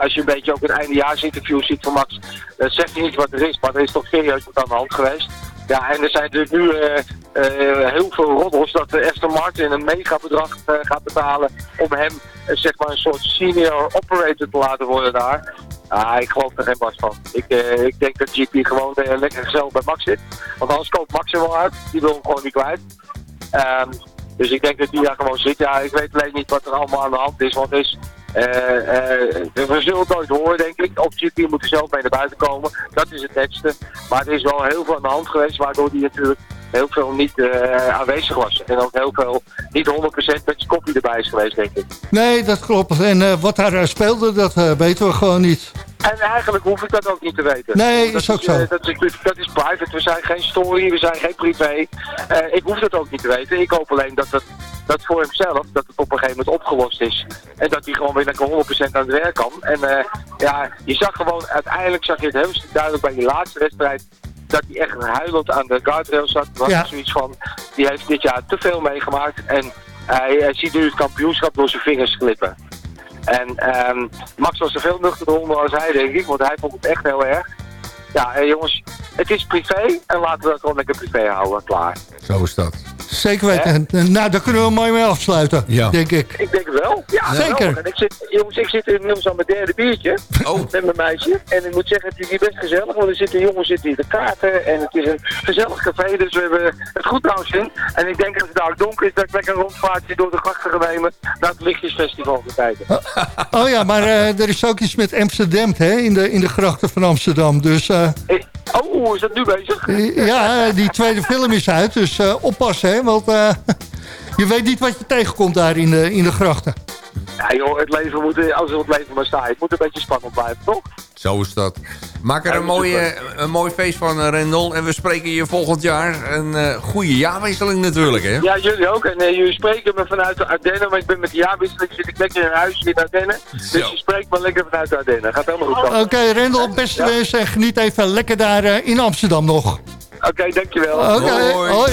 S9: Als je een beetje ook een eindejaarsinterview ziet van Max, dan zegt hij niet wat er is, maar er is toch serieus wat aan de hand geweest. Ja, en er zijn natuurlijk nu eh, eh, heel veel roddels dat de Aston Martin een megabedrag eh, gaat betalen om hem zeg maar een soort senior operator te laten worden daar. Ah, ik geloof er geen bas van. Ik, ik denk dat GP gewoon lekker gezellig bij Max zit. Want anders koopt Max er wel uit. Die wil hem gewoon niet kwijt. Ehm, dus ik denk dat die daar gewoon zit. Ja, ik weet alleen niet wat er allemaal aan de hand is. Want is, we zullen het nooit horen, denk ik. Of GP moet er zelf mee naar buiten komen. Dat is het netste. Maar er is wel heel veel aan de hand geweest, waardoor die natuurlijk heel veel niet eh, aanwezig was. En ook heel veel niet 100% met zijn kopje erbij is geweest, denk ik.
S5: Nee, dat klopt. En eh, wat daar eh, speelde, dat weten we gewoon niet.
S9: En eigenlijk hoef ik dat ook niet te weten.
S5: Nee,
S9: dat
S5: is ook zo.
S9: dat, is, dat is private. We zijn geen story, we zijn geen privé. Ik hoef dat ook niet te weten. Ik hoop alleen dat het dat voor hemzelf, dat het op een gegeven moment opgelost is. En dat hij gewoon weer lekker 100% aan het werk kan. En ja, je zag gewoon, uiteindelijk zag je het heel duidelijk bij die laatste wedstrijd. Dat hij echt huilend aan de guardrail zat. Was
S5: Ja.
S9: zoiets van, die heeft dit jaar te veel meegemaakt. En hij, hij ziet nu het kampioenschap door zijn vingers glippen. En ehm, Max was er veel nuchterder onder als hij, denk ik, want hij vond het echt heel erg. Ja, eh, jongens, het is privé en laten we dat gewoon lekker privé houden, klaar.
S6: Zo is dat.
S5: Zeker weten. En, nou, daar kunnen we mooi mee afsluiten,
S6: Ja.
S5: denk ik.
S9: Ik denk het wel. Ja,
S5: Zeker.
S9: En ik zit, jongens, ik zit inmiddels aan mijn derde biertje
S6: Oh.
S9: met mijn meisje. En ik moet zeggen, het is hier best gezellig, want er zitten jongens zitten hier te kaarten. En het is een gezellig café, dus we hebben het goed ons zin. En ik denk als het daar donker is, dat ik lekker een rondvaartje door de grachten ga nemen naar het Lichtjesfestival te kijken.
S5: Oh ja, maar eh, er is ook iets met Amsterdam hè, in, de, in de grachten van Amsterdam. Dus eh,
S9: Eh, Oh, is dat nu bezig?
S5: ja, die tweede film is uit. Dus eh, oppassen, hè, want eh, je weet niet wat je tegenkomt daar in de, in de grachten.
S9: Ja joh, het leven moet, als het leven maar staat, het moet een beetje spannend blijven, toch?
S6: Zo is dat. Maak er
S9: Ja,
S6: een, mooie, een mooi feest van, eh, Rendel. En we spreken je volgend jaar. Een eh, goede jaarwisseling natuurlijk, hè?
S9: Ja, jullie ook. En eh, jullie spreken me vanuit de Ardennen, maar ik ben met de jaarwisseling zit ik lekker in huis in Ardennen. Dus je spreekt me lekker vanuit de Ardennen. Gaat helemaal goed
S5: Oké,
S9: komen.
S5: Rendel, beste wensen en geniet even lekker daar eh, in Amsterdam nog.
S9: Oké, dankjewel.
S5: Oké,
S6: Hoi.
S5: hoi.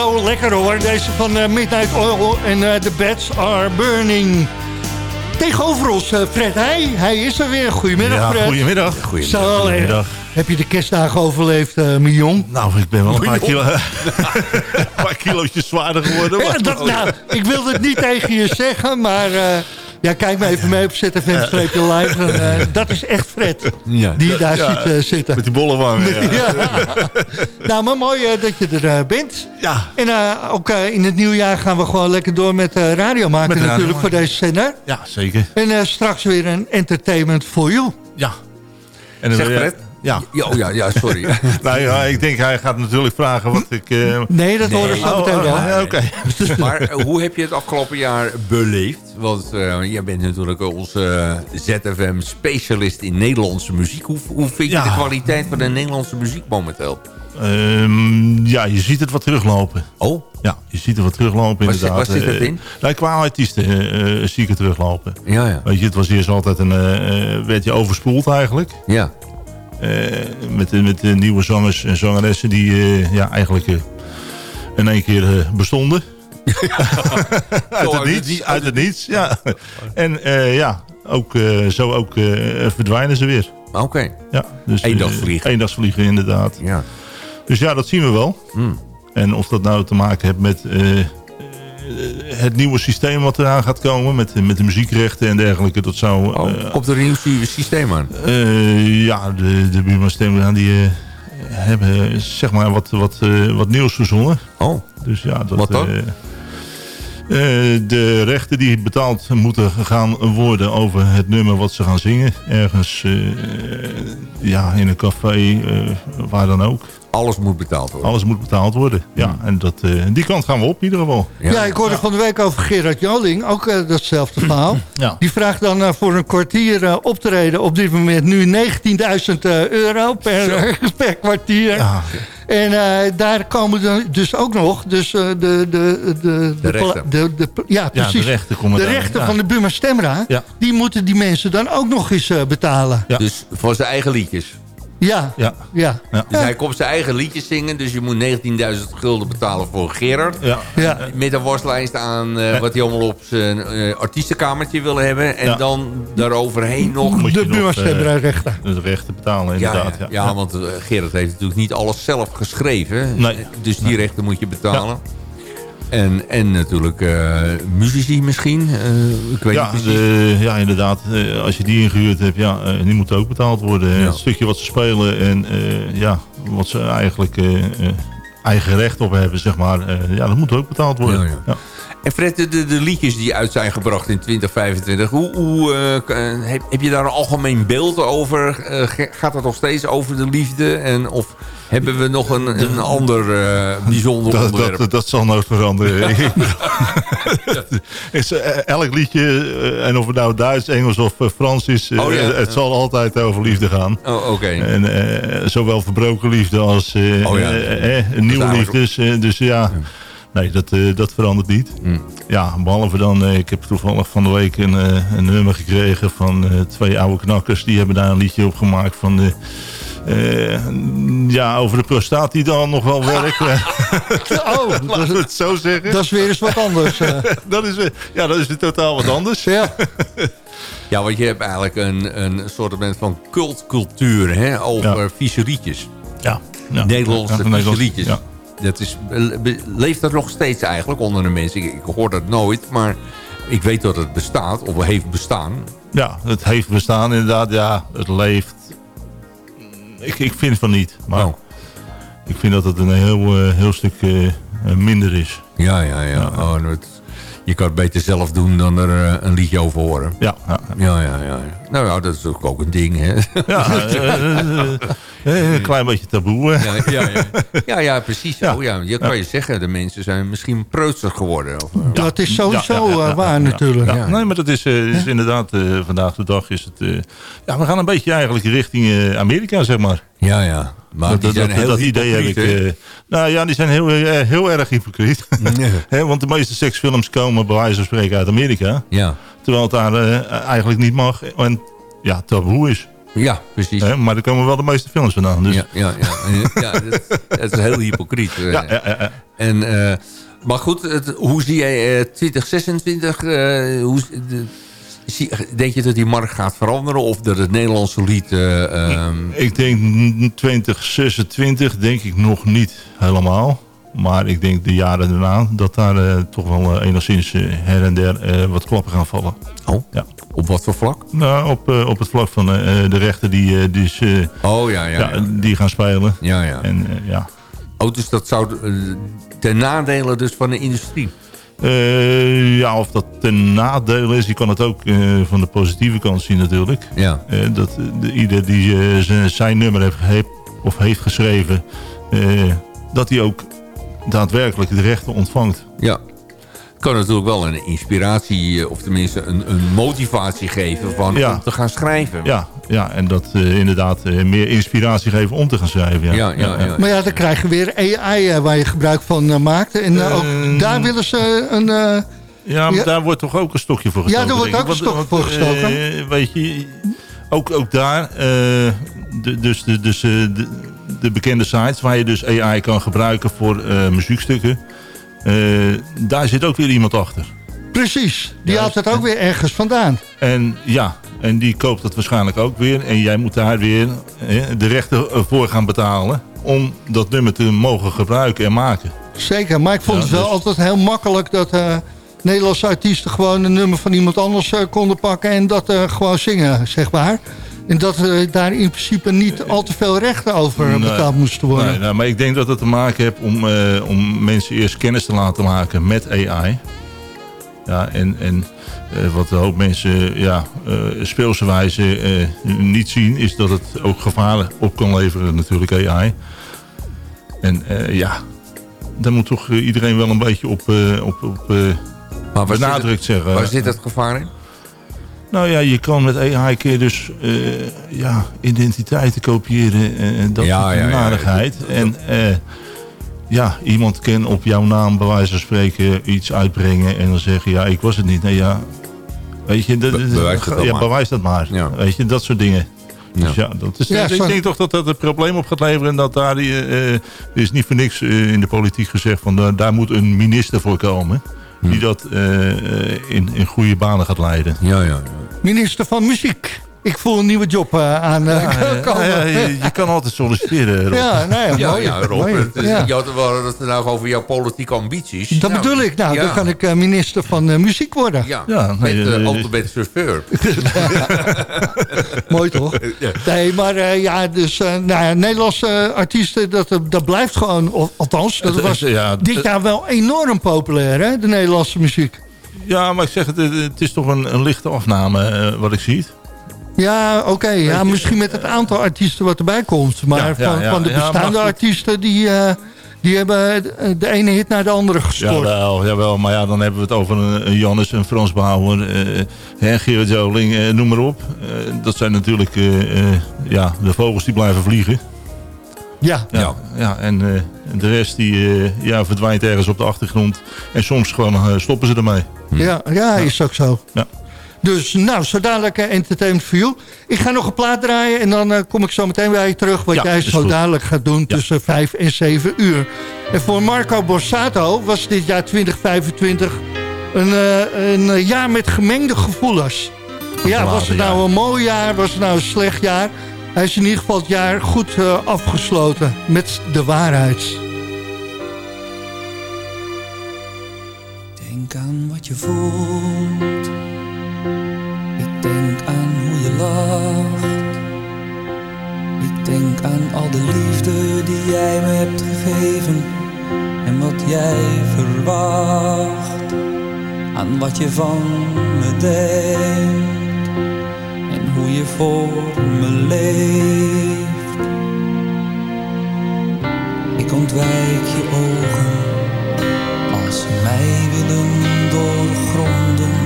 S5: Zo lekker hoor, deze van eh, Midnight Oil en eh, The Beds Are Burning. Tegenover ons eh, Fred Heij, hij is er weer. Goedemiddag
S10: Ja,
S5: Fred.
S10: goedemiddag. Goedemiddag. Goedemiddag.
S5: Heb je de kerstdagen overleefd, mijn jong?
S10: Nou, ik ben wel een paar, kilo, een paar kilootjes zwaarder geworden.
S5: Ja,
S10: maar-
S5: dat, nou, ik wilde het niet tegen je zeggen, maar ja, kijk maar even mee op ZFM live. En, eh, dat is echt Fred,
S10: Ja.
S5: die daar
S10: Ja,
S5: ziet eh, zitten.
S10: Met die bolle wangen. Ja.
S5: Ja. nou, maar mooi eh, dat je er bent.
S10: Ja.
S5: En eh, ook in het nieuwjaar gaan we gewoon lekker door met eh, radio maken
S10: Met radio
S5: natuurlijk voor deze zender.
S10: ja, zeker.
S5: En straks weer een entertainment for you.
S10: Ja. En
S6: Zeg
S10: eh,
S6: Fred?
S10: Ja.
S6: Ja, oh ja, ja, sorry.
S10: nou ja, ik denk hij gaat natuurlijk vragen wat ik... eh,
S5: Nee, dat horen we zo
S10: Oh,
S5: meteen
S10: oh,
S5: wel.
S10: ja, Oké.
S6: Maar eh, hoe heb je het afgelopen jaar beleefd? Want eh, jij bent natuurlijk onze ZFM-specialist in Nederlandse muziek. Hoe, hoe vind je
S10: Ja.
S6: de kwaliteit van de Nederlandse muziek momenteel?
S10: Ehm, ja, je ziet het wat teruglopen.
S6: Oh?
S10: Ja, je ziet het wat teruglopen
S6: zit-
S10: inderdaad.
S6: waar zit het
S10: Eh,
S6: in?
S10: nou, qua artiesten zie ik het teruglopen.
S6: Ja, ja.
S10: Weet je, het was eerst altijd een... eh, werd je overspoeld eigenlijk.
S6: Ja.
S10: Eh, met, de- met nieuwe zangers en zangeressen die eh, ja, eigenlijk eh, in één keer bestonden. uit, het niets, uit het niets, ja. En ja, ook, zo ook verdwijnen ze weer.
S6: Oké.
S10: Ja, dus,
S6: Eendagsvliegen.
S10: eendagsvliegen, inderdaad.
S6: Ja.
S10: Dus ja, dat zien we wel.
S6: Hmm.
S10: En of dat nou te maken heeft met het nieuwe systeem wat eraan gaat komen... met, met de muziekrechten en dergelijke, dat zou...
S6: Oh,
S10: eh,
S6: komt er een nieuw sy- systeem aan?
S10: eh, ja, de, de buurman stemmen die eh, hebben eh, zeg maar wat, wat, eh, wat nieuws verzonnen.
S6: Oh,
S10: Dus ja, dat,
S6: Wat dan?
S10: eh, eh, de rechten die betaald moeten gaan worden over het nummer wat ze gaan zingen. Ergens eh, ja, in een café, eh, waar dan ook.
S6: Alles moet betaald worden.
S10: Alles moet betaald worden. Ja, en dat, eh, die kant gaan we op in ieder geval.
S5: Ja, ik hoorde van de week over Gerard Joling, ook eh, datzelfde verhaal.
S10: Ja.
S5: Die vraagt dan eh, voor een kwartier optreden op dit moment nu 19.000 eh, euro per, per kwartier.
S10: Ja,
S5: En eh, daar komen er dus ook nog dus, eh, de, de, de, de,
S6: rechten.
S5: de, de- ja, precies.
S10: de rechten komen
S5: De rechten
S10: ja.
S5: van de Buma Stemra,
S10: Ja.
S5: die moeten die mensen dan ook nog eens eh, betalen.
S10: Ja.
S6: Dus voor zijn eigen liedjes.
S5: Ja,
S10: ja,
S5: ja.
S6: Dus hij komt zijn eigen liedjes zingen. Dus je moet 19.000 gulden betalen voor Gerard.
S10: ja.
S5: ja.
S6: Met een waslijst aan eh, wat hij allemaal op zijn eh, artiestenkamertje wil hebben. En
S10: Ja.
S6: dan daaroverheen nog...
S10: Moet
S5: De
S10: eh,
S5: Stemra rechten.
S10: De rechten betalen,
S6: Ja,
S10: inderdaad.
S6: ja, ja, want Gerard heeft natuurlijk niet alles zelf geschreven.
S10: Nee.
S6: Dus die rechten moet je betalen. En, en natuurlijk eh muzici misschien. Eh, ik weet
S10: Ja,
S6: niet
S10: de- ja, inderdaad. eh, als je die ingehuurd hebt, ja, die moeten ook betaald worden.
S6: Ja.
S10: Het stukje wat ze spelen en ja, wat ze eigenlijk eigen recht op hebben, zeg maar. ja, dat moet ook betaald worden.
S6: Ja. En Fred, de, de, liedjes die uit zijn gebracht in 2025... Hoe, hoe, eh, eh, heb, heb je daar een algemeen beeld over? Eh, gaat het nog steeds over de liefde? En, of hebben we nog een, een ander eh, bijzonder
S10: Dat,
S6: onderwerp?
S10: dat, dat zal nooit veranderen. is, elk liedje, en of het nou Duits, Engels of Frans is...
S6: Oh, ja.
S10: het zal altijd over liefde gaan.
S6: Oh, oké.
S10: En zowel verbroken liefde als
S6: Oh, ja.
S10: nieuwe liefdes. dus ja, nee, dat, eh, dat verandert niet.
S6: Hm.
S10: Ja, behalve dan, eh, ik heb toevallig van de week een, eh, een nummer gekregen van twee oude knakkers. Die hebben daar een liedje op gemaakt van de... ja, over de prostaat die dan nog wel werkt.
S5: Oh,
S10: Laten we het zo zeggen.
S5: dat is weer eens wat anders.
S10: dat is, ja, dat is weer totaal wat anders.
S5: ja.
S6: Ja, want je hebt eigenlijk een, een soort van cultcultuur hè, over
S10: Ja.
S6: vieze rietjes.
S10: Ja. ja.
S6: Nederlandse
S10: Ja, ja.
S6: Dat is, leeft dat nog steeds eigenlijk onder de mensen? Ik, ik hoor dat nooit, maar ik weet dat het bestaat of heeft bestaan.
S10: Ja, het heeft bestaan inderdaad. Ja, het leeft. Ik, ik vind van niet. Maar
S6: Oh.
S10: ik vind dat het een heel, eh, heel stuk eh, minder is.
S6: Ja, ja, ja. Oh, nou, het- je kan het beter zelf doen dan er eh, een liedje over horen.
S10: Ja, ja.
S6: Ja, ja, ja. Nou ja, dat is ook ook een ding, hè?
S10: ja een klein beetje taboe. eh.
S6: Ja, ja, ja. ja, ja precies.
S10: Ja.
S6: Oh, ja. Je kan je zeggen, de mensen zijn misschien preutser geworden. Of, eh,
S5: Dat is sowieso
S10: Ja, ja, ja,
S5: eh,
S10: ja,
S5: waar
S10: ja,
S5: natuurlijk.
S10: ja.
S6: Ja.
S10: Nee, maar dat is, eh, is inderdaad, eh, vandaag de dag is het... eh, ja, we gaan een beetje eigenlijk richting eh, Amerika, zeg maar.
S6: Ja, ja. Maar
S10: dat,
S6: die zijn
S10: dat,
S6: heel
S10: dat idee heb ik. eh, nou ja, die zijn heel, eh, heel erg hypocriet. Hè, want de meeste seksfilms komen bij wijze van spreken uit Amerika.
S6: Ja.
S10: Terwijl het daar eh, eigenlijk niet mag. En ja, taboe is.
S6: Ja, precies.
S10: Hè, maar er komen wel de meeste films vandaan. Dus,
S6: Ja, ja, ja. Ja dat, dat is heel hypocriet. eh.
S10: ja, ja, ja.
S6: En, eh, maar goed, het, hoe zie jij eh, 2026? eh, hoe, de- zie- denk je dat die markt gaat veranderen? Of dat het Nederlandse lied... eh, ehm,
S10: Ik denk 2026 denk ik nog niet helemaal. Maar ik denk de jaren daarna dat daar eh, toch wel eh, enigszins eh, her en der wat klappen gaan vallen.
S6: oh,
S10: Ja.
S6: op wat voor vlak?
S10: Nou, op, op het vlak van de rechten die, eh,
S6: Oh, ja, ja.
S10: ja,
S6: ja.
S10: die gaan spelen.
S6: ja, ja.
S10: En ja,
S6: Oh, dus dat zou ten nadele dus van de industrie.
S10: Ja, of dat ten nadele is, je kan het ook van de positieve kant zien natuurlijk.
S6: Ja.
S10: Dat de, ieder die zijn- nummer heeft, heeft- of heeft geschreven, dat hij ook daadwerkelijk de rechten ontvangt.
S6: Ja. Kan natuurlijk wel een inspiratie, eh, of tenminste een, een motivatie geven van,
S10: Ja.
S6: om te gaan schrijven.
S10: Ja, ja en dat eh, inderdaad eh, meer inspiratie geven om te gaan schrijven. Ja,
S6: Ja, ja, ja.
S5: Maar ja, dan krijg je weer AI waar je gebruik van maakt. En ook daar willen ze een... eh,
S10: Ja, maar
S5: Ja.
S10: daar wordt toch ook een stokje voor
S5: Ja,
S10: gestoken.
S5: daar wordt ook een stokje voor gestoken.
S10: weet je, ook, ook daar, eh, de, dus, de, dus eh, de, de bekende sites waar je dus AI kan gebruiken voor eh, muziekstukken. eh, daar zit ook weer iemand achter.
S5: precies, die
S10: Ja,
S5: haalt het ook weer ergens vandaan.
S10: En ja, en die koopt dat waarschijnlijk ook weer. En jij moet daar weer eh, de rechten voor gaan betalen om dat nummer te mogen gebruiken en maken.
S5: Zeker, maar ik vond
S10: Ja,
S5: het wel
S10: dus-
S5: altijd heel makkelijk dat Nederlandse artiesten gewoon een nummer van iemand anders konden pakken en dat eh, gewoon zingen, zeg maar. En dat eh, daar in principe niet al te veel rechten over
S10: Nee.
S5: betaald moesten worden.
S10: Nee, nou, maar ik denk dat het te maken heeft om, eh, om mensen eerst kennis te laten maken met AI. Ja, en, en eh, wat een hoop mensen ja, eh speelse wijze eh, niet zien... is dat het ook gevaren op kan leveren natuurlijk AI. En eh, ja, daar moet toch iedereen wel een beetje op, eh, op, op eh, benadrukt zeggen.
S6: waar zit het gevaar in?
S10: Nou ja, je kan met AI kun je dus eh, ja, identiteiten kopiëren en dat
S6: Ja,
S10: soort
S6: ja, ja.
S10: narigheid. En eh, ja, iemand kan op jouw naam bij wijze van spreken iets uitbrengen en dan zeggen, ja, ik was het niet. Nee, ja, weet je, dat,
S6: Be- bewijs
S10: ja,
S6: maar.
S10: bewijs dat maar.
S6: Ja.
S10: Weet je, dat soort dingen. Dus ja, dat is,
S5: Ja,
S10: ik denk toch dat dat een probleem op gaat leveren. En dat daar, die, eh, er is niet voor niks eh, in de politiek gezegd van daar, daar moet een minister voor komen. Die dat eh, in, in goede banen gaat leiden.
S6: Ja, ja, ja.
S5: Minister van Muziek. Ik voel een nieuwe job eh, aan eh,
S10: Ja, ja,
S5: komen.
S10: ja, je, je kan altijd solliciteren, Rob.
S5: Ja, nou ja,
S6: Ja,
S5: mooi.
S6: ja, Rob.
S5: Mooi.
S6: Het is,
S5: Ja.
S6: Je had het nou over jouw politieke ambities.
S5: Dat
S6: Nou,
S5: bedoel ik. Nou,
S6: ja.
S5: dan kan ik eh, minister van muziek worden.
S6: Ja,
S10: Ja,
S6: met
S10: nee,
S6: uh, alfabet chauffeur.
S5: Mooi toch?
S6: Ja.
S5: Nee, maar ja, dus eh, nou ja, Nederlandse artiesten, dat, dat blijft gewoon, althans, dat was
S10: ja,
S5: dit jaar wel enorm populair, hè, de Nederlandse muziek.
S10: Ja, maar ik zeg het, het is toch een, een lichte afname wat ik zie.
S5: Ja, oké. ja, misschien met het aantal artiesten wat erbij komt. Maar van,
S10: ja.
S5: van de bestaande artiesten, die, eh, die hebben de ene hit naar de andere gestort.
S10: Jawel, jawel, maar ja, dan hebben we het over een, een Jannes, een Frans Bauer, eh Gerard Joling, eh, noem maar op. Eh, dat zijn natuurlijk eh, eh, ja, de vogels die blijven vliegen.
S5: Ja.
S10: Ja, ja. en eh, de rest die eh, ja, verdwijnt ergens op de achtergrond. En soms gewoon eh, stoppen ze ermee.
S5: Ja, ja, is ook zo.
S10: Ja.
S5: Dus nou, zo dadelijk eh, Entertainment for You. Ik ga nog een plaat draaien en dan eh, kom ik zo meteen bij je terug... wat
S10: Ja,
S5: jij zo
S10: goed.
S5: dadelijk gaat doen tussen 5 en 7 uur. En voor Marco Borsato was dit jaar 2025 een, eh, een jaar met gemengde gevoelens. Ja, was het nou een mooi jaar, was het nou een slecht jaar? Hij is in ieder geval het jaar goed afgesloten met de waarheid.
S11: Denk aan wat je voelt. Jij me hebt gegeven. En wat jij verwacht. Aan wat je van me denkt. En hoe je voor me leeft. Ik ontwijk je ogen als ze mij willen doorgronden.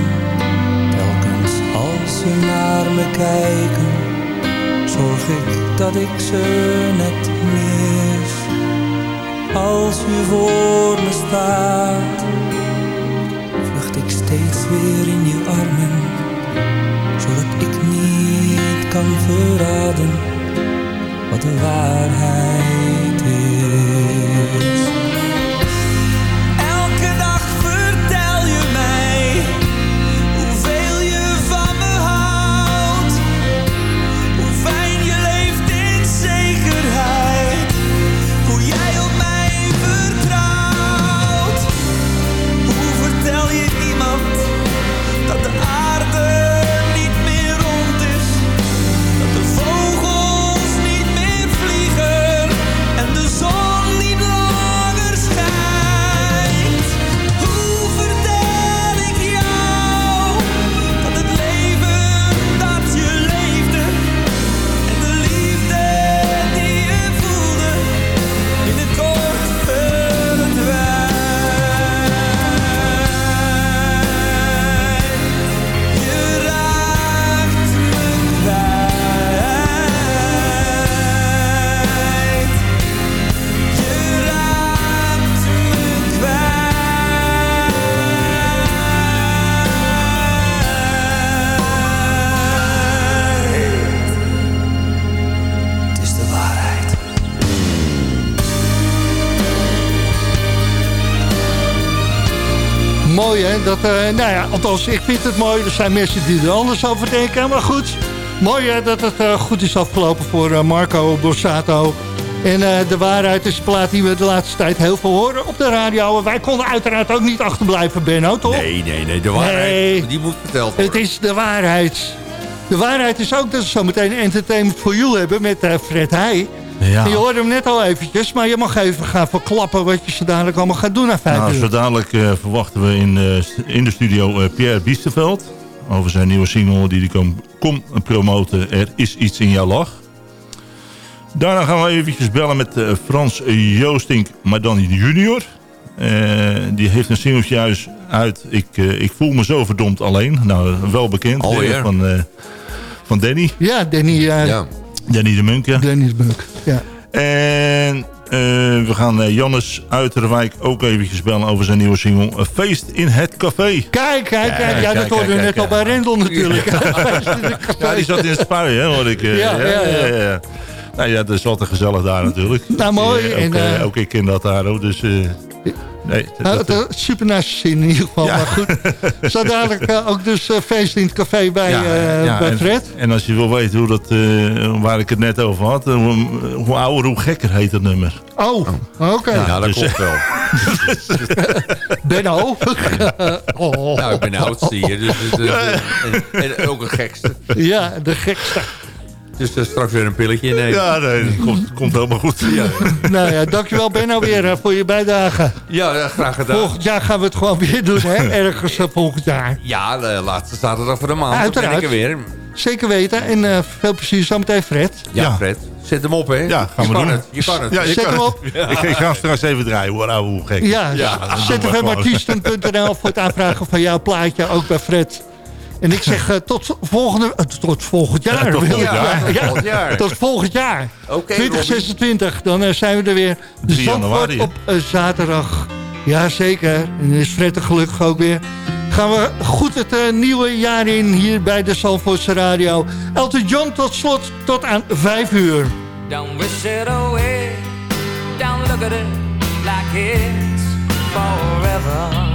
S11: Telkens als ze naar me kijken, zorg ik dat ik ze net mis. Als u voor me staat, vlucht ik steeds weer in je armen, zodat ik niet kan verraden wat de waarheid dat,
S5: eh, nou ja, althans ik vind het mooi. Er zijn mensen die er anders over denken, maar goed. Mooi hè, dat het eh, goed is afgelopen voor eh, Marco Borsato. En de waarheid is een plaat die we de laatste tijd heel veel horen op de radio. Wij konden uiteraard ook niet achterblijven, Benno, toch?
S6: Nee, nee, nee. De waarheid,
S5: Nee.
S6: die moet verteld worden.
S5: Het is de waarheid. De waarheid is ook dat we zo meteen Entertainment for You hebben met Fred Heij.
S10: Ja.
S5: Je hoorde hem net al eventjes, maar je mag even gaan verklappen wat je zo dadelijk allemaal gaat doen na vijf
S10: Nou,
S5: uur.
S10: zo dadelijk eh, verwachten we in, eh, in de studio eh, Pierre Biesterveld. Over zijn nieuwe single die hij kom, kom promoten. Er is iets in jouw lach. Daarna gaan we eventjes bellen met eh, Frans Joostink, maar dan junior. Eh, die heeft een singeltje juist uit. Ik, eh, ik voel me zo verdomd alleen. Nou, wel bekend.
S6: Alweer?
S10: van, eh, van Danny.
S5: Ja, Danny, eh,
S6: Ja.
S10: Danny de Munk, ja.
S5: Danny de Bunk. Ja.
S10: En eh, we gaan eh, Jannes Uiterwijk ook eventjes bellen over zijn nieuwe single. Een feest in het café.
S5: Kijk, kijk, kijk. Ja, dat
S10: kijk,
S5: hoorden we net al bij Rendel natuurlijk.
S10: Ja, die zat in het spui, hè, hoor ik. eh.
S5: Ja, ja, ja.
S10: ja. Nou ja, dat is altijd gezellig daar natuurlijk.
S5: Nou, mooi. En,
S10: ook, ook ik ken dat daar ook, dus... nee, dat-
S5: super naar zin in ieder geval.
S10: Ja.
S5: Maar goed, zo dadelijk eh, ook dus eh, feest in het café bij,
S10: Ja,
S5: eh,
S10: ja,
S5: bij
S10: en,
S5: Fred.
S10: En als je wil weten hoe dat, eh, waar ik het net over had, hoe, hoe ouder, hoe gekker heet dat nummer.
S5: Oh, oké.
S6: Ja, dat
S10: dus-
S6: klopt wel.
S5: Benno. oh.
S6: Nou, ik ben de oudste hier. Dus, dus, dus, en, en ook een gekste.
S5: Ja, de gekste.
S6: Dus er straks weer een pilletje in
S10: Ja, nee, dat komt, komt helemaal goed.
S6: Ja,
S5: nou ja, dankjewel Benno weer eh, voor je bijdrage.
S6: ja ja, graag gedaan.
S5: Volgend jaar gaan we het gewoon weer doen, hè? Ergens eh, volgend jaar.
S6: Ja, de laatste zaterdag van de maand.
S5: Uiteraard.
S6: Dan ben ik er weer.
S5: Zeker weten. En eh, veel plezier zometeen, Fred.
S6: Ja,
S10: Ja.
S6: Fred. Zet hem op, hè.
S10: Ja, gaan
S6: je
S10: we
S6: kan
S10: doen.
S6: het. Je kan het.
S10: Ja, je
S5: Zet
S10: kan
S5: hem
S10: het.
S5: op.
S10: Ik, ik ga hem straks even draaien, hoor, ouwe, hoe gek.
S5: Ja,
S6: Ja,
S5: zfmartiesten.nl voor het aanvragen van jouw plaatje, ook bij Fred. En ik zeg eh, tot, volgende, eh, tot volgend jaar.
S10: Ja, tot volgend
S5: Ja,
S6: jaar.
S5: ja,
S6: Volgend jaar.
S5: Tot volgend jaar.
S6: Oké,
S5: 2026, dan eh, zijn we er weer.
S10: 3
S5: Zandvoort
S10: januari, hè?
S5: op zaterdag. Jazeker. En dan is Fred er gelukkig ook weer. Gaan we goed het nieuwe jaar in hier bij de Zandvoortse Radio. Elton John tot slot tot aan 5 uur.
S8: Don't wish it away. Don't look at it like it's forever.